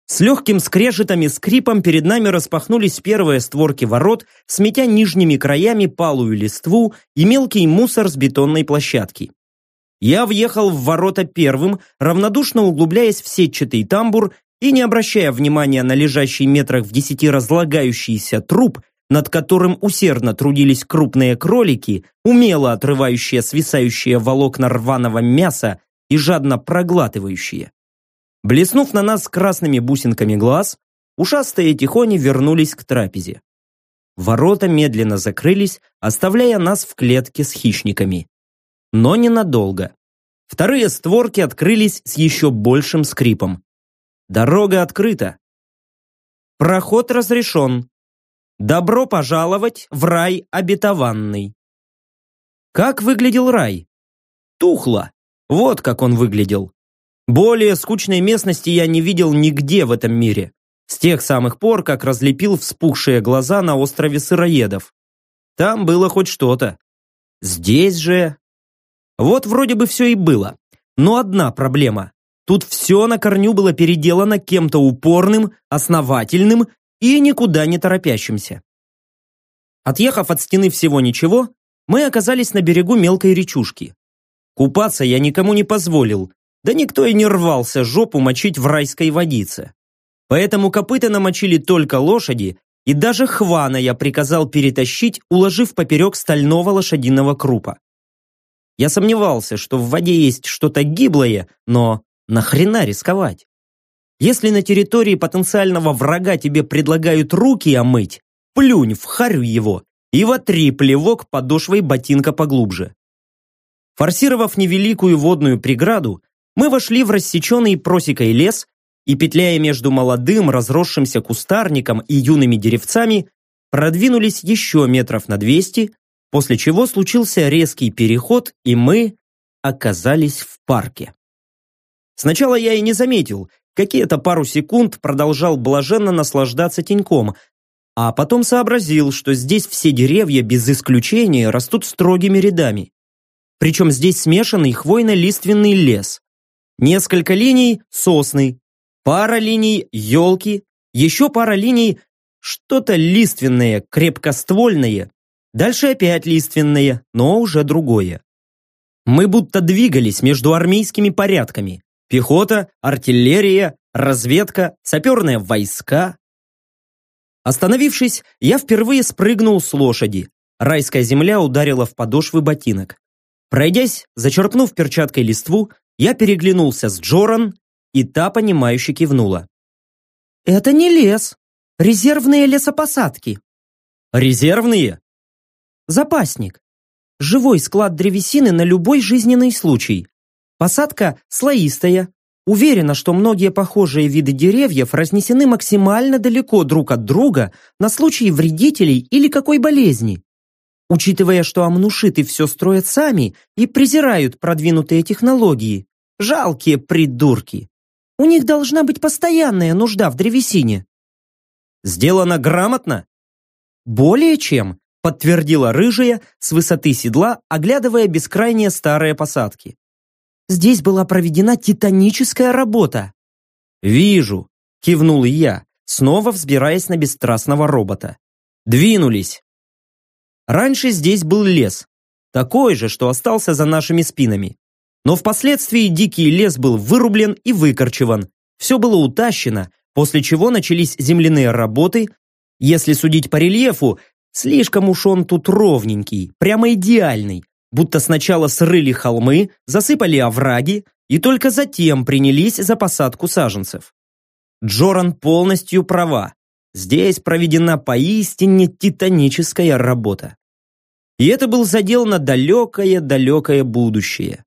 С легким скрежетом и скрипом перед нами распахнулись первые створки ворот, сметя нижними краями палую листву и мелкий мусор с бетонной площадки. Я въехал в ворота первым, равнодушно углубляясь в сетчатый тамбур и не обращая внимания на лежащий метрах в десяти разлагающийся труп, над которым усердно трудились крупные кролики, умело отрывающие свисающие волокна рваного мяса и жадно проглатывающие. Блеснув на нас красными бусинками глаз, ушастые тихони вернулись к трапезе. Ворота медленно закрылись, оставляя нас в клетке с хищниками. Но ненадолго. Вторые створки открылись с еще большим скрипом. Дорога открыта. Проход разрешен. Добро пожаловать в рай обетованный. Как выглядел рай? Тухло. Вот как он выглядел. Более скучной местности я не видел нигде в этом мире. С тех самых пор, как разлепил вспухшие глаза на острове Сыроедов. Там было хоть что-то. Здесь же... Вот вроде бы все и было. Но одна проблема. Тут все на корню было переделано кем-то упорным, основательным и никуда не торопящимся. Отъехав от стены всего ничего, мы оказались на берегу мелкой речушки. Купаться я никому не позволил, да никто и не рвался жопу мочить в райской водице. Поэтому копыта намочили только лошади, и даже хвана я приказал перетащить, уложив поперек стального лошадиного крупа. Я сомневался, что в воде есть что-то гиблое, но нахрена рисковать? Если на территории потенциального врага тебе предлагают руки омыть, плюнь в харю его и вотри плевок подошвой ботинка поглубже. Форсировав невеликую водную преграду, мы вошли в рассеченный просекой лес и, петляя между молодым, разросшимся кустарником и юными деревцами, продвинулись еще метров на 200, после чего случился резкий переход, и мы оказались в парке. Сначала я и не заметил, какие-то пару секунд продолжал блаженно наслаждаться теньком, а потом сообразил, что здесь все деревья без исключения растут строгими рядами. Причем здесь смешанный хвойно-лиственный лес. Несколько линий – сосны, пара линий – елки, еще пара линий – что-то лиственное, крепкоствольное, дальше опять лиственное, но уже другое. Мы будто двигались между армейскими порядками. Пехота, артиллерия, разведка, саперные войска. Остановившись, я впервые спрыгнул с лошади. Райская земля ударила в подошвы ботинок. Пройдясь, зачерпнув перчаткой листву, я переглянулся с Джоран, и та, понимающе кивнула. «Это не лес. Резервные лесопосадки». «Резервные?» «Запасник. Живой склад древесины на любой жизненный случай. Посадка слоистая. Уверена, что многие похожие виды деревьев разнесены максимально далеко друг от друга на случай вредителей или какой болезни. Учитывая, что амнушиты все строят сами и презирают продвинутые технологии, жалкие придурки. У них должна быть постоянная нужда в древесине. Сделано грамотно? Более чем, подтвердила рыжая с высоты седла, оглядывая бескрайние старые посадки. Здесь была проведена титаническая работа. «Вижу», — кивнул я, снова взбираясь на бесстрастного робота. «Двинулись». Раньше здесь был лес, такой же, что остался за нашими спинами. Но впоследствии дикий лес был вырублен и выкорчеван. Все было утащено, после чего начались земляные работы. Если судить по рельефу, слишком уж он тут ровненький, прямо идеальный, будто сначала срыли холмы, засыпали овраги и только затем принялись за посадку саженцев. Джоран полностью права. Здесь проведена поистине титаническая работа. И это был задел на далекое-далекое будущее.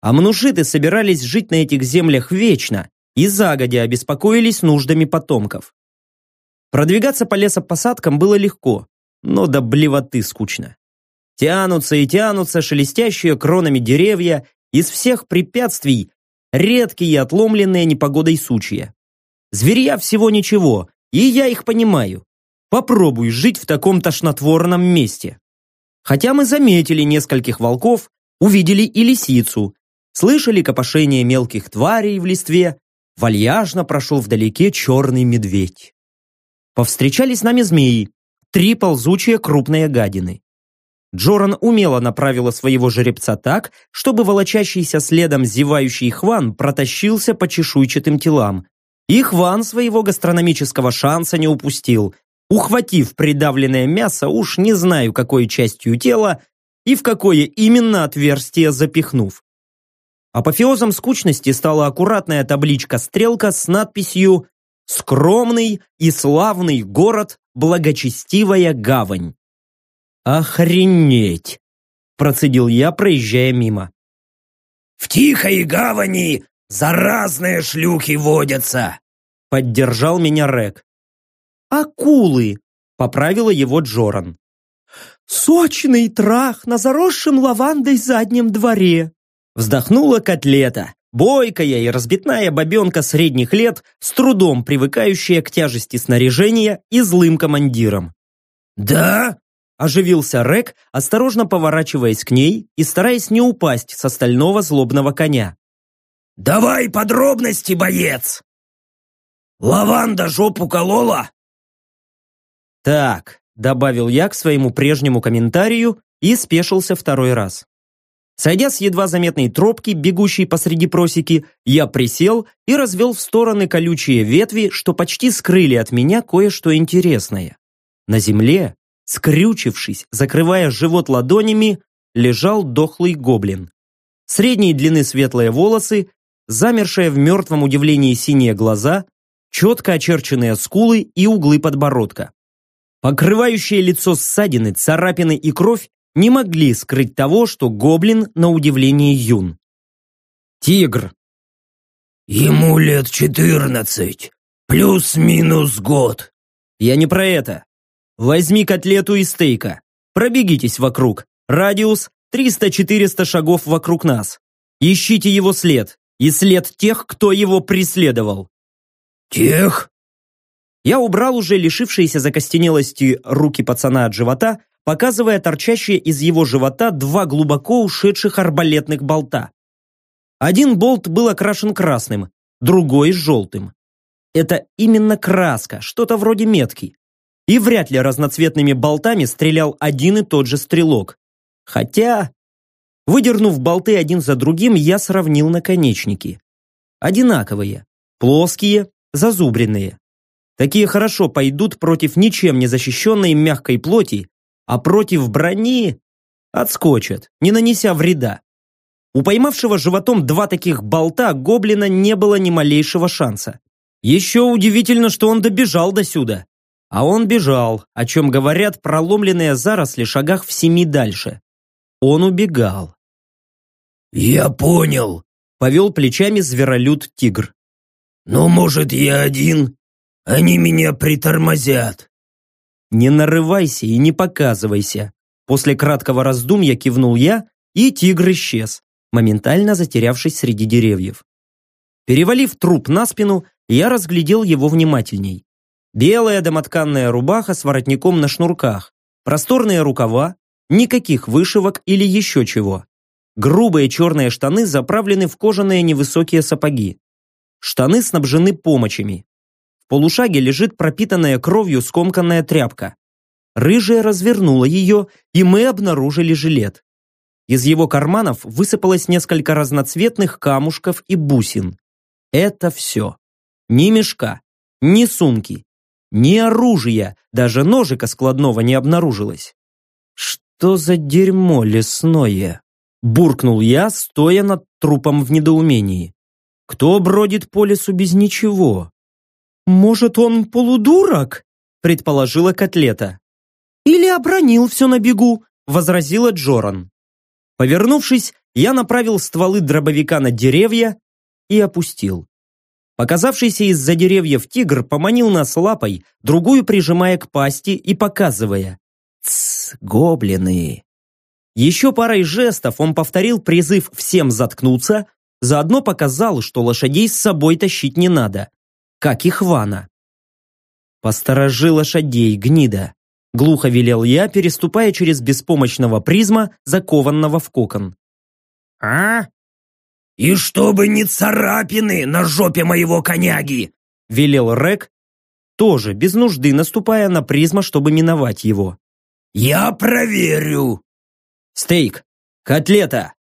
А мнушиты собирались жить на этих землях вечно и загодя обеспокоились нуждами потомков. Продвигаться по лесопосадкам было легко, но до блевоты скучно. Тянутся и тянутся шелестящие кронами деревья, из всех препятствий редкие отломленные непогодой сучья. Зверья всего ничего, и я их понимаю. Попробуй жить в таком тошнотворном месте. Хотя мы заметили нескольких волков, увидели и лисицу, слышали копошение мелких тварей в листве, вальяжно прошел вдалеке черный медведь. Повстречались с нами змеи, три ползучие крупные гадины. Джоран умело направила своего жеребца так, чтобы волочащийся следом зевающий Хван протащился по чешуйчатым телам. И Хван своего гастрономического шанса не упустил, ухватив придавленное мясо уж не знаю какой частью тела и в какое именно отверстие запихнув. Апофеозом скучности стала аккуратная табличка-стрелка с надписью «Скромный и славный город, благочестивая гавань». «Охренеть!» – процедил я, проезжая мимо. «В тихой гавани заразные шлюхи водятся!» – поддержал меня Рек. «Акулы!» – поправила его Джоран. «Сочный трах на заросшем лавандой заднем дворе!» Вздохнула котлета, бойкая и разбитная бабенка средних лет, с трудом привыкающая к тяжести снаряжения и злым командиром. «Да?» – оживился Рек, осторожно поворачиваясь к ней и стараясь не упасть с остального злобного коня. «Давай подробности, боец!» «Лаванда жопу колола?» «Так», — добавил я к своему прежнему комментарию и спешился второй раз. Сойдя с едва заметной тропки, бегущей посреди просеки, я присел и развел в стороны колючие ветви, что почти скрыли от меня кое-что интересное. На земле, скрючившись, закрывая живот ладонями, лежал дохлый гоблин. Средней длины светлые волосы, замершие в мертвом удивлении синие глаза, четко очерченные скулы и углы подбородка. Покрывающие лицо ссадины, царапины и кровь не могли скрыть того, что гоблин на удивление юн. Тигр. Ему лет четырнадцать, плюс-минус год. Я не про это. Возьми котлету из стейка. Пробегитесь вокруг. Радиус 300-400 шагов вокруг нас. Ищите его след и след тех, кто его преследовал. Тех? Я убрал уже лишившиеся закостенелости руки пацана от живота, показывая торчащие из его живота два глубоко ушедших арбалетных болта. Один болт был окрашен красным, другой – желтым. Это именно краска, что-то вроде метки. И вряд ли разноцветными болтами стрелял один и тот же стрелок. Хотя, выдернув болты один за другим, я сравнил наконечники. Одинаковые, плоские, зазубренные. Такие хорошо пойдут против ничем не защищенной мягкой плоти, а против брони отскочат, не нанеся вреда. У поймавшего животом два таких болта гоблина не было ни малейшего шанса. Еще удивительно, что он добежал до сюда. А он бежал, о чем говорят проломленные заросли шагах в семи дальше. Он убегал. «Я понял», — повел плечами зверолюд-тигр. «Но, может, я один? Они меня притормозят». «Не нарывайся и не показывайся». После краткого раздумья кивнул я, и тигр исчез, моментально затерявшись среди деревьев. Перевалив труп на спину, я разглядел его внимательней. Белая домотканная рубаха с воротником на шнурках, просторные рукава, никаких вышивок или еще чего. Грубые черные штаны заправлены в кожаные невысокие сапоги. Штаны снабжены помощами. Полушаге лежит пропитанная кровью скомканная тряпка. Рыжая развернула ее, и мы обнаружили жилет. Из его карманов высыпалось несколько разноцветных камушков и бусин. Это все. Ни мешка, ни сумки, ни оружия, даже ножика складного не обнаружилось. Что за дерьмо лесное? Буркнул я, стоя над трупом в недоумении. Кто бродит по лесу без ничего? Может, он полудурок? Предположила Котлета. Или обронил все на бегу, возразила Джоран. Повернувшись, я направил стволы дробовика на деревья и опустил. Показавшийся из-за деревьев тигр поманил нас лапой, другую прижимая к пасти и показывая. «Тсс, гоблины!» Еще парой жестов он повторил призыв всем заткнуться, заодно показал, что лошадей с собой тащить не надо, как и Хвана. «Посторожи лошадей, гнида!» Глухо велел я, переступая через беспомощного призма, закованного в кокон. «А? И чтобы не царапины на жопе моего коняги!» Велел Рек, тоже без нужды наступая на призма, чтобы миновать его. «Я проверю!» «Стейк! Котлета!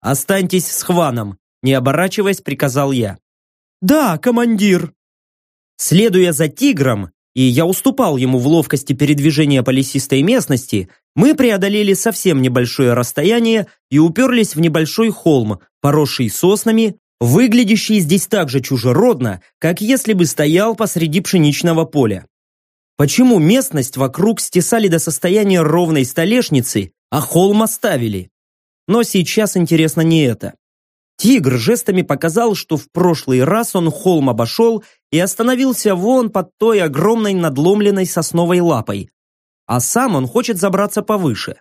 Останьтесь с Хваном!» Не оборачиваясь, приказал я. «Да, командир!» Следуя за тигром, и я уступал ему в ловкости передвижения по лесистой местности, мы преодолели совсем небольшое расстояние и уперлись в небольшой холм, поросший соснами, выглядящий здесь так же чужеродно, как если бы стоял посреди пшеничного поля. Почему местность вокруг стесали до состояния ровной столешницы, а холм оставили? Но сейчас интересно не это. Тигр жестами показал, что в прошлый раз он холм обошел и остановился вон под той огромной надломленной сосновой лапой. А сам он хочет забраться повыше.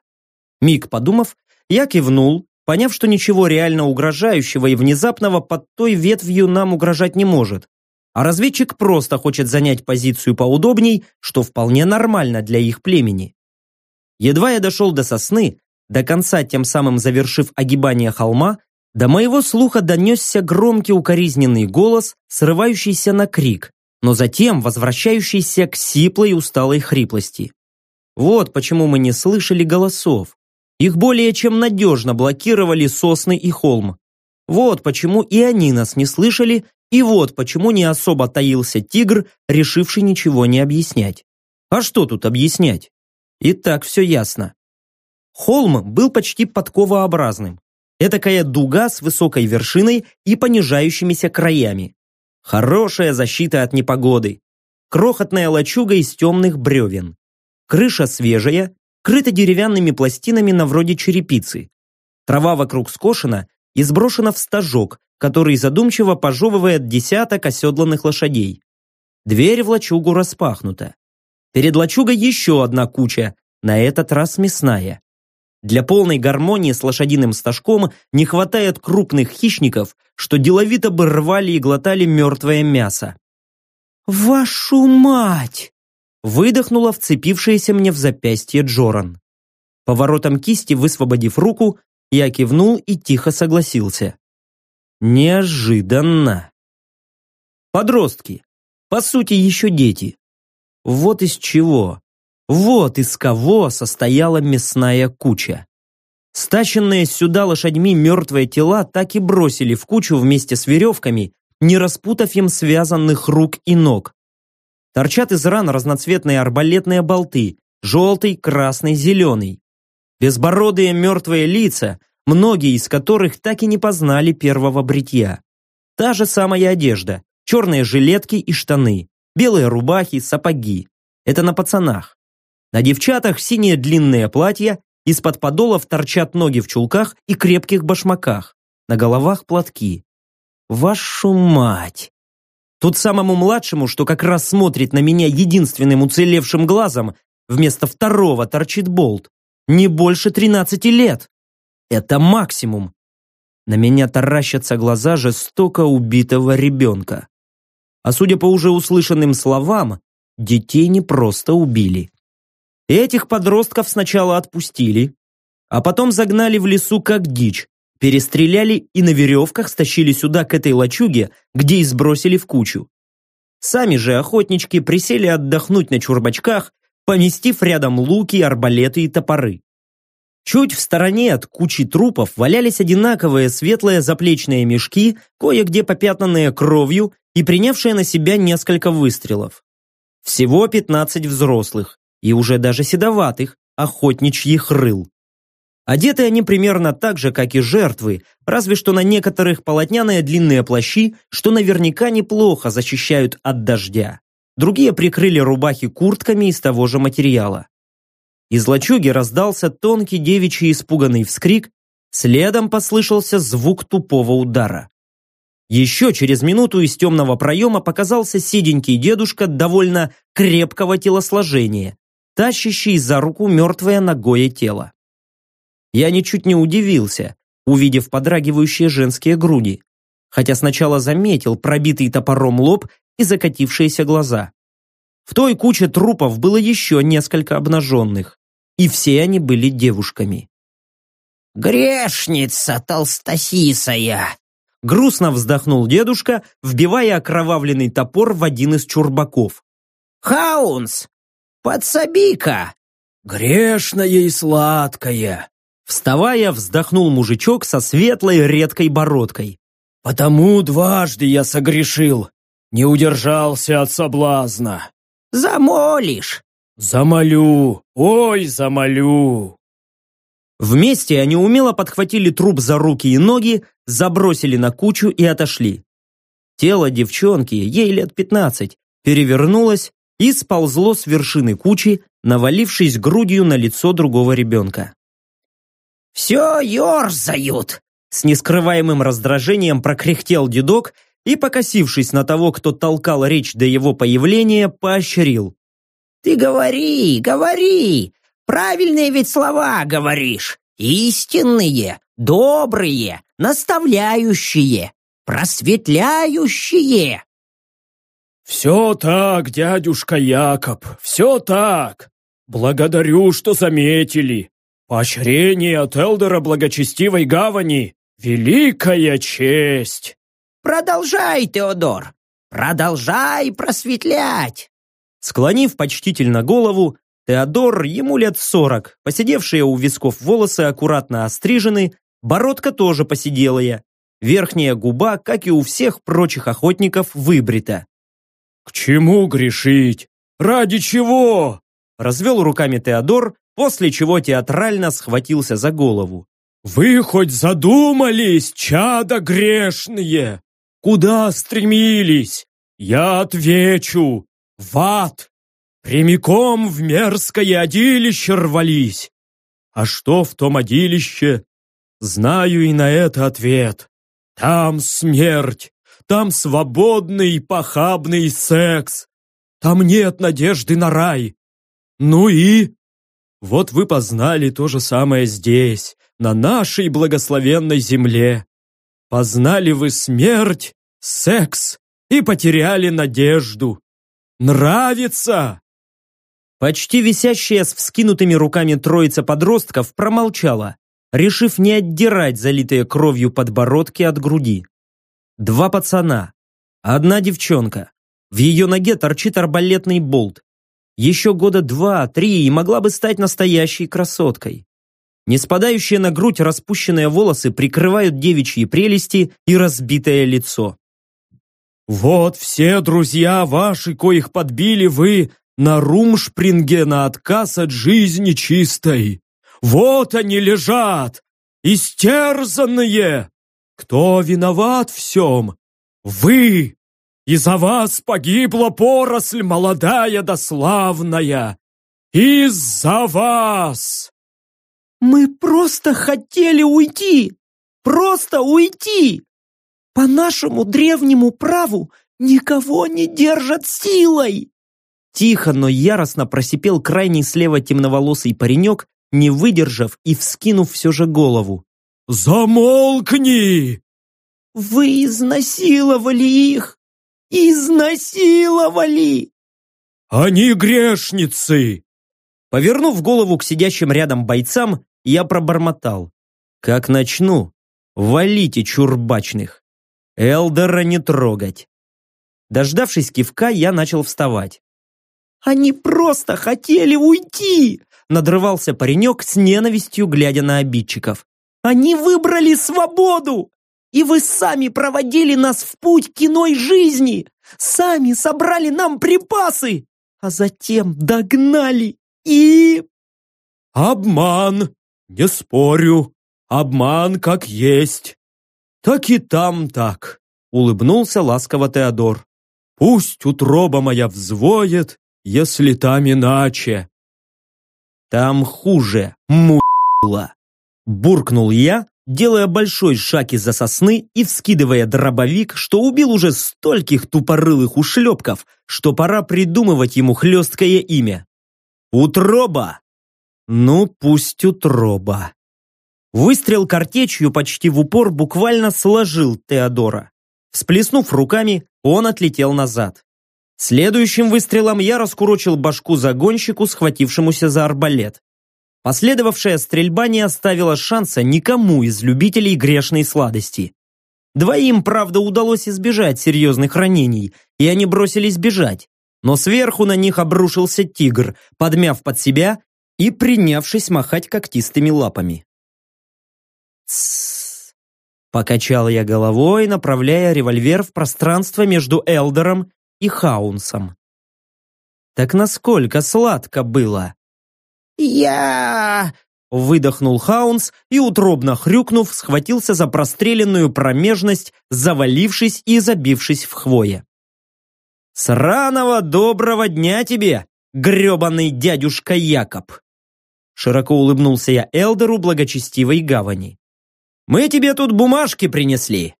Миг подумав, я кивнул, поняв, что ничего реально угрожающего и внезапного под той ветвью нам угрожать не может. А разведчик просто хочет занять позицию поудобней, что вполне нормально для их племени. Едва я дошел до сосны, до конца тем самым завершив огибание холма, до моего слуха донесся громкий укоризненный голос, срывающийся на крик, но затем возвращающийся к сиплой усталой хриплости. Вот почему мы не слышали голосов. Их более чем надежно блокировали сосны и холм. Вот почему и они нас не слышали, и вот почему не особо таился тигр, решивший ничего не объяснять. А что тут объяснять? И так все ясно. Холм был почти подковообразным. Этакая дуга с высокой вершиной и понижающимися краями. Хорошая защита от непогоды. Крохотная лачуга из темных бревен. Крыша свежая, крыта деревянными пластинами на вроде черепицы. Трава вокруг скошена и сброшена в стажок, который задумчиво пожевывает десяток оседланных лошадей. Дверь в лачугу распахнута. Перед лачугой еще одна куча, на этот раз мясная. Для полной гармонии с лошадиным стажком не хватает крупных хищников, что деловито бы рвали и глотали мертвое мясо. «Вашу мать!» выдохнула вцепившаяся мне в запястье Джоран. Поворотом кисти, высвободив руку, я кивнул и тихо согласился. Неожиданно. Подростки. По сути, еще дети. Вот из чего. Вот из кого состояла мясная куча. Стащенные сюда лошадьми мертвые тела так и бросили в кучу вместе с веревками, не распутав им связанных рук и ног. Торчат из ран разноцветные арбалетные болты, желтый, красный, зеленый. Безбородые мертвые лица, многие из которых так и не познали первого бритья. Та же самая одежда, черные жилетки и штаны, белые рубахи, сапоги. Это на пацанах. На девчатах синие длинные платья, из-под подолов торчат ноги в чулках и крепких башмаках, на головах платки. Вашу мать! Тут самому младшему, что как раз смотрит на меня единственным уцелевшим глазом, вместо второго торчит болт. Не больше 13 лет. Это максимум. На меня таращатся глаза жестоко убитого ребенка. А судя по уже услышанным словам, детей не просто убили. Этих подростков сначала отпустили, а потом загнали в лесу как дичь, перестреляли и на веревках стащили сюда к этой лачуге, где и сбросили в кучу. Сами же охотнички присели отдохнуть на чурбачках, поместив рядом луки, арбалеты и топоры. Чуть в стороне от кучи трупов валялись одинаковые светлые заплечные мешки, кое-где попятнанные кровью и принявшие на себя несколько выстрелов. Всего 15 взрослых и уже даже седоватых, охотничьих рыл. Одеты они примерно так же, как и жертвы, разве что на некоторых полотняные длинные плащи, что наверняка неплохо защищают от дождя. Другие прикрыли рубахи куртками из того же материала. Из лачуги раздался тонкий девичий испуганный вскрик, следом послышался звук тупого удара. Еще через минуту из темного проема показался седенький дедушка довольно крепкого телосложения, тащащий за руку мертвое ногое тело. Я ничуть не удивился, увидев подрагивающие женские груди, хотя сначала заметил пробитый топором лоб и закатившиеся глаза. В той куче трупов было еще несколько обнаженных, и все они были девушками. «Грешница толстосисая!» Грустно вздохнул дедушка, вбивая окровавленный топор в один из чурбаков. «Хаунс! Подсоби-ка!» «Грешная и сладкая!» Вставая, вздохнул мужичок со светлой редкой бородкой. «Потому дважды я согрешил, не удержался от соблазна». «Замолишь!» «Замолю! Ой, замолю!» Вместе они умело подхватили труп за руки и ноги, забросили на кучу и отошли. Тело девчонки, ей лет пятнадцать, перевернулось и сползло с вершины кучи, навалившись грудью на лицо другого ребенка. «Все ерзают!» С нескрываемым раздражением прокряхтел дедок и, покосившись на того, кто толкал речь до его появления, поощрил. «Ты говори, говори! Правильные ведь слова говоришь! Истинные, добрые, наставляющие, просветляющие!» «Все так, дядюшка Якоб, все так! Благодарю, что заметили!» Поощрение от Элдера благочестивой гавани — великая честь!» «Продолжай, Теодор! Продолжай просветлять!» Склонив почтительно голову, Теодор, ему лет сорок, посидевшие у висков волосы аккуратно острижены, бородка тоже посиделая, верхняя губа, как и у всех прочих охотников, выбрита. «К чему грешить? Ради чего?» Развел руками Теодор, после чего театрально схватился за голову. «Вы хоть задумались, чада грешные? Куда стремились? Я отвечу, в ад! Прямиком в мерзкое одилище рвались! А что в том одилище? Знаю и на это ответ. Там смерть, там свободный похабный секс. Там нет надежды на рай. Ну и? Вот вы познали то же самое здесь, на нашей благословенной земле. Познали вы смерть, секс и потеряли надежду. Нравится? Почти висящая с вскинутыми руками троица подростков промолчала, решив не отдирать залитые кровью подбородки от груди. Два пацана, одна девчонка. В ее ноге торчит арбалетный болт. Еще года два-три и могла бы стать настоящей красоткой. Не спадающие на грудь распущенные волосы прикрывают девичьи прелести и разбитое лицо. «Вот все друзья ваши, коих подбили вы, на румшпринге на отказ от жизни чистой. Вот они лежат, истерзанные. Кто виноват в всем? Вы! И за вас погибла поросль молодая да славная. Из-за вас! Мы просто хотели уйти! Просто уйти! По нашему древнему праву никого не держат силой!» Тихо, но яростно просипел крайний слева темноволосый паренек, не выдержав и вскинув все же голову. «Замолкни!» «Вы изнасиловали их! Изнасиловали!» «Они грешницы!» Повернув голову к сидящим рядом бойцам, я пробормотал. «Как начну, валите чурбачных!» Элдера не трогать. Дождавшись кивка, я начал вставать. «Они просто хотели уйти!» Надрывался паренек с ненавистью, глядя на обидчиков. «Они выбрали свободу! И вы сами проводили нас в путь к жизни! Сами собрали нам припасы! А затем догнали и...» «Обман! Не спорю! Обман как есть! «Так и там так», — улыбнулся ласково Теодор. «Пусть утроба моя взвоет, если там иначе». «Там хуже, мула!» Буркнул я, делая большой шаг из-за сосны и вскидывая дробовик, что убил уже стольких тупорылых ушлепков, что пора придумывать ему хлесткое имя. «Утроба!» «Ну, пусть утроба!» Выстрел картечью почти в упор буквально сложил Теодора. Всплеснув руками, он отлетел назад. Следующим выстрелом я раскурочил башку загонщику, схватившемуся за арбалет. Последовавшая стрельба не оставила шанса никому из любителей грешной сладости. Двоим, правда, удалось избежать серьезных ранений, и они бросились бежать. Но сверху на них обрушился тигр, подмяв под себя и принявшись махать когтистыми лапами. «Тссс!» Покачал я головой, направляя револьвер в пространство между Элдером и Хаунсом. Так насколько сладко было? «Я...» Выдохнул Хаунс и, утробно хрюкнув, схватился за простреленную промежность, завалившись и забившись в хвое. «Сраного доброго дня тебе, гребаный дядюшка Якоб!» Широко улыбнулся я Элдеру благочестивой гавани. Мы тебе тут бумажки принесли.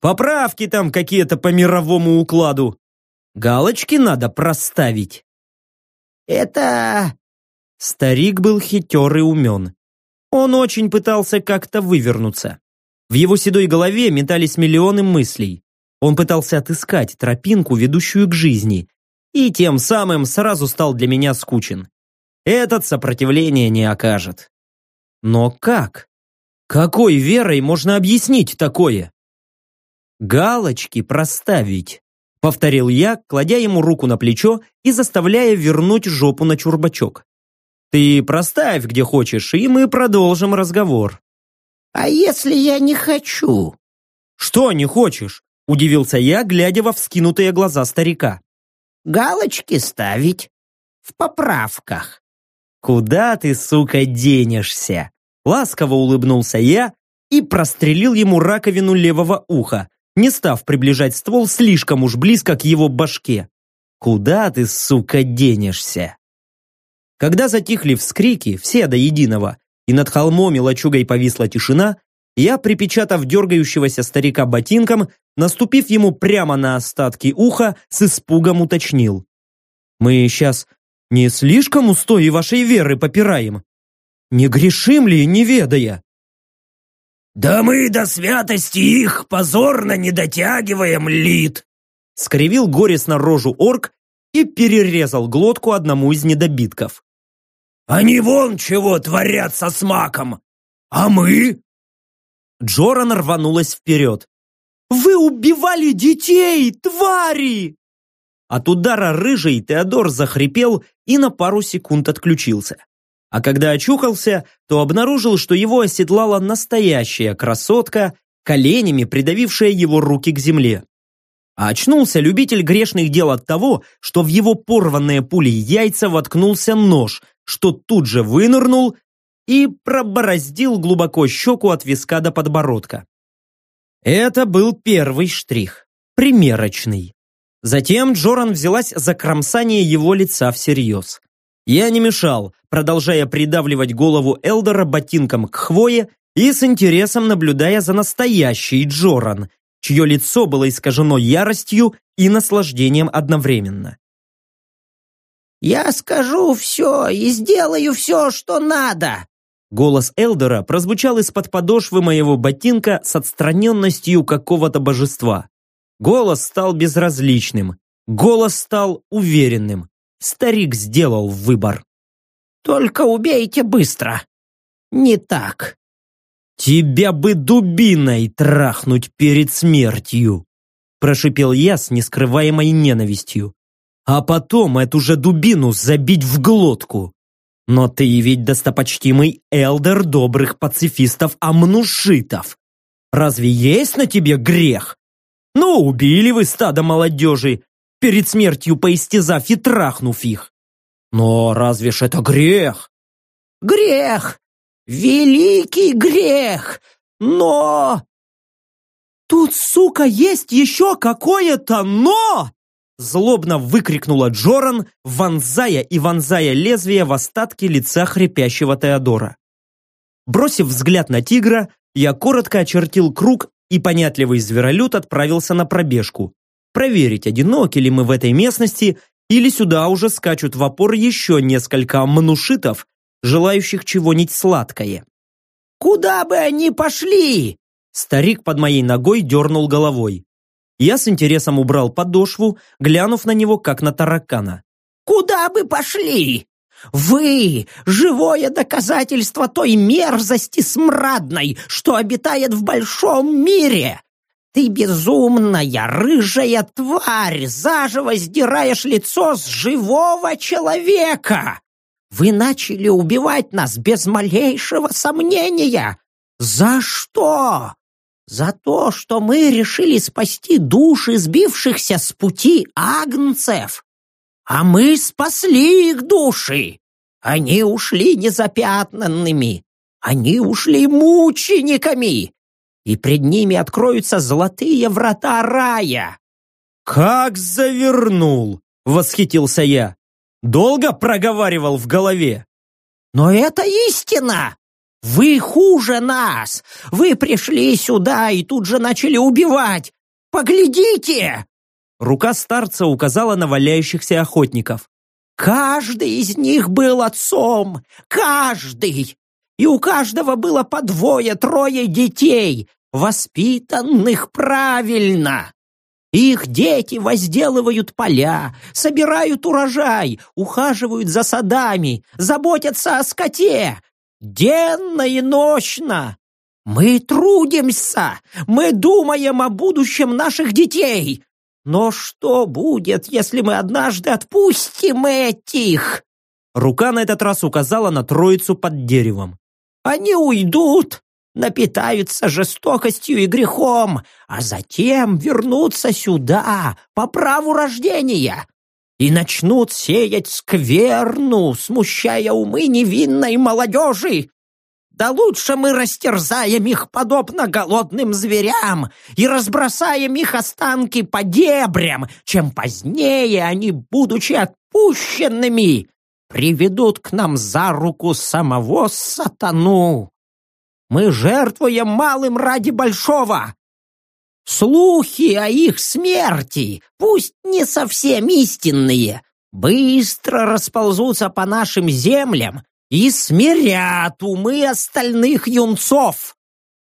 Поправки там какие-то по мировому укладу. Галочки надо проставить. Это... Старик был хитер и умен. Он очень пытался как-то вывернуться. В его седой голове метались миллионы мыслей. Он пытался отыскать тропинку, ведущую к жизни, и тем самым сразу стал для меня скучен. Этот сопротивления не окажет. Но как? Какой верой можно объяснить такое? Галочки проставить, повторил я, кладя ему руку на плечо и заставляя вернуть жопу на чурбачок. Ты проставь где хочешь, и мы продолжим разговор. А если я не хочу? Что не хочешь? Удивился я, глядя во вскинутые глаза старика. Галочки ставить. В поправках. Куда ты, сука, денешься? Ласково улыбнулся я и прострелил ему раковину левого уха, не став приближать ствол слишком уж близко к его башке. «Куда ты, сука, денешься?» Когда затихли вскрики, все до единого, и над холмом и лачугой повисла тишина, я, припечатав дергающегося старика ботинком, наступив ему прямо на остатки уха, с испугом уточнил. «Мы сейчас не слишком устои вашей веры попираем? Не грешим ли, не ведая?» «Да мы до святости их позорно не дотягиваем, Лид!» скривил горестно рожу орк и перерезал глотку одному из недобитков. «Они вон чего творят со смаком! А мы?» Джоран рванулась вперед. «Вы убивали детей, твари!» От удара рыжий Теодор захрипел и на пару секунд отключился. А когда очухался, то обнаружил, что его оседлала настоящая красотка, коленями придавившая его руки к земле. А очнулся любитель грешных дел от того, что в его порванные пулей яйца воткнулся нож, что тут же вынырнул и пробороздил глубоко щеку от виска до подбородка. Это был первый штрих, примерочный. Затем Джоран взялась за кромсание его лица всерьез. Я не мешал, продолжая придавливать голову Элдора ботинком к хвое и с интересом наблюдая за настоящей Джоран, чье лицо было искажено яростью и наслаждением одновременно. «Я скажу все и сделаю все, что надо!» Голос Элдера прозвучал из-под подошвы моего ботинка с отстраненностью какого-то божества. Голос стал безразличным. Голос стал уверенным. Старик сделал выбор. «Только убейте быстро!» «Не так!» «Тебя бы дубиной трахнуть перед смертью!» Прошипел я с нескрываемой ненавистью. «А потом эту же дубину забить в глотку!» Но ты ведь достопочтимый элдер добрых пацифистов-амнушитов. Разве есть на тебе грех? Ну, убили вы стадо молодежи, перед смертью поистязав и трахнув их. Но разве ж это грех? Грех! Великий грех! Но... Тут, сука, есть еще какое-то «но»! Злобно выкрикнула Джоран, вонзая и вонзая лезвие в остатки лица хрипящего Теодора. Бросив взгляд на тигра, я коротко очертил круг, и понятливый зверолюд отправился на пробежку. Проверить, одиноки ли мы в этой местности, или сюда уже скачут в опор еще несколько мнушитов, желающих чего-нибудь сладкое. «Куда бы они пошли?» Старик под моей ногой дернул головой. Я с интересом убрал подошву, глянув на него, как на таракана. «Куда бы пошли? Вы — живое доказательство той мерзости смрадной, что обитает в большом мире! Ты безумная, рыжая тварь, заживо сдираешь лицо с живого человека! Вы начали убивать нас без малейшего сомнения! За что? За то, что мы решили спасти души сбившихся с пути агнцев. А мы спасли их души. Они ушли незапятнанными. Они ушли мучениками. И пред ними откроются золотые врата рая. «Как завернул!» — восхитился я. «Долго проговаривал в голове?» «Но это истина! Вы хуже нас! Вы пришли сюда и тут же начали убивать! Поглядите!» Рука старца указала на валяющихся охотников. «Каждый из них был отцом! Каждый! И у каждого было по двое-трое детей, воспитанных правильно!» Их дети возделывают поля, собирают урожай, ухаживают за садами, заботятся о скоте, денно и ночно. Мы трудимся, мы думаем о будущем наших детей. Но что будет, если мы однажды отпустим этих? Рука на этот раз указала на троицу под деревом. Они уйдут, напитаются жестокостью и грехом, а затем вернутся сюда по праву рождения и начнут сеять скверну, смущая умы невинной молодежи. Да лучше мы растерзаем их подобно голодным зверям и разбросаем их останки по дебрям, чем позднее они, будучи отпущенными, приведут к нам за руку самого сатану. Мы жертвуем малым ради большого. Слухи о их смерти, пусть не совсем истинные, быстро расползутся по нашим землям и смирят умы остальных юнцов,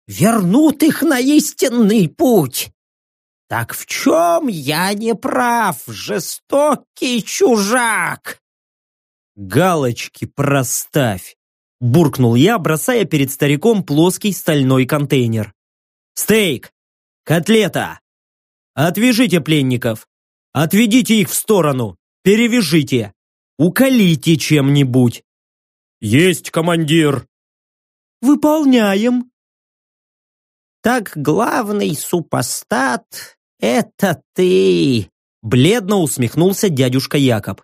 вернут их на истинный путь. Так в чем я не прав, жестокий чужак? Галочки проставь, буркнул я, бросая перед стариком плоский стальной контейнер. Стейк, котлета, отвяжите пленников, отведите их в сторону, перевяжите, уколите чем-нибудь. Есть, командир. Выполняем. Так главный супостат — это ты, Бледно усмехнулся дядюшка Якоб.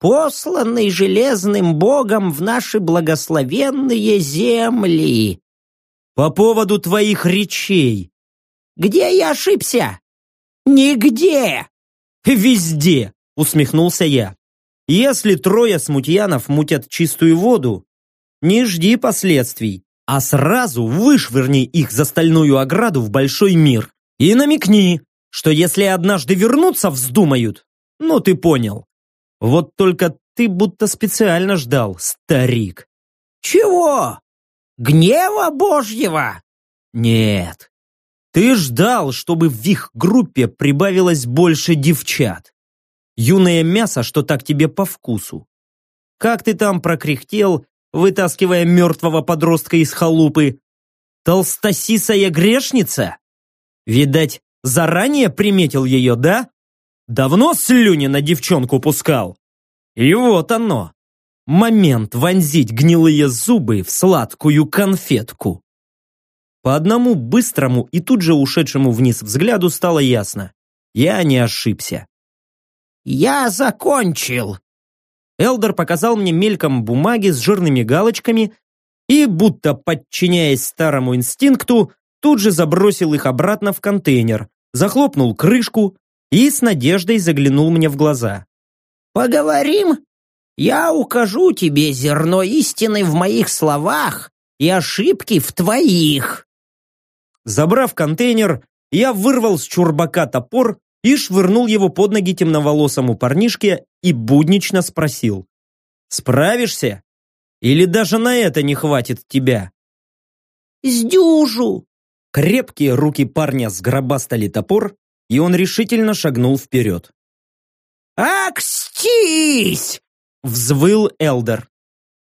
посланный железным богом в наши благословенные земли. По поводу твоих речей. Где я ошибся? Нигде. Везде, усмехнулся я. Если трое смутьянов мутят чистую воду, не жди последствий, а сразу вышвырни их за стальную ограду в большой мир и намекни, что если однажды вернуться вздумают, ну ты понял. Вот только ты будто специально ждал, старик. Чего? Гнева Божьего? Нет. Ты ждал, чтобы в их группе прибавилось больше девчат. Юное мясо, что так тебе по вкусу. Как ты там прокряхтел, вытаскивая мертвого подростка из халупы? Толстосисая грешница? Видать, заранее приметил ее, да? Давно слюни на девчонку пускал? И вот оно. Момент вонзить гнилые зубы в сладкую конфетку. По одному быстрому и тут же ушедшему вниз взгляду стало ясно. Я не ошибся. Я закончил. Элдер показал мне мельком бумаги с жирными галочками и, будто подчиняясь старому инстинкту, тут же забросил их обратно в контейнер, захлопнул крышку и с надеждой заглянул мне в глаза. Поговорим? Я укажу тебе зерно истины в моих словах и ошибки в твоих. Забрав контейнер, я вырвал с чурбака топор и швырнул его под ноги темноволосому парнишке и буднично спросил. «Справишься? Или даже на это не хватит тебя?» «Сдюжу!» Крепкие руки парня сгробастали топор, и он решительно шагнул вперед. «Акстись!» — взвыл Элдер.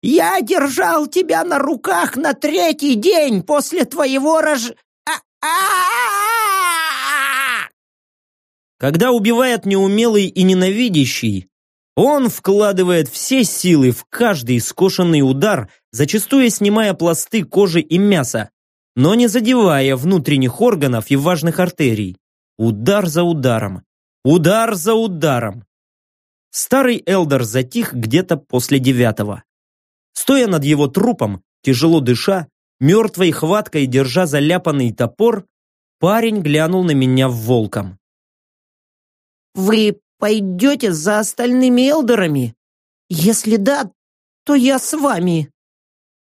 «Я держал тебя на руках на третий день после твоего рож... Когда убивает неумелый и ненавидящий, он вкладывает все силы в каждый скошенный удар, зачастую снимая пласты кожи и мяса, но не задевая внутренних органов и важных артерий. Удар за ударом. Удар за ударом. Старый Элдер затих где-то после девятого. Стоя над его трупом, тяжело дыша, мертвой хваткой держа заляпанный топор, парень глянул на меня волком. «Вы пойдете за остальными Элдерами? Если да, то я с вами».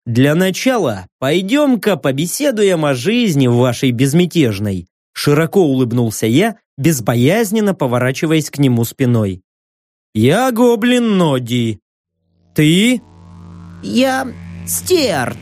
«Для начала пойдем-ка побеседуем о жизни вашей безмятежной», широко улыбнулся я, безбоязненно поворачиваясь к нему спиной. «Я гоблин Ноди. Ты?» «Я Стерт»,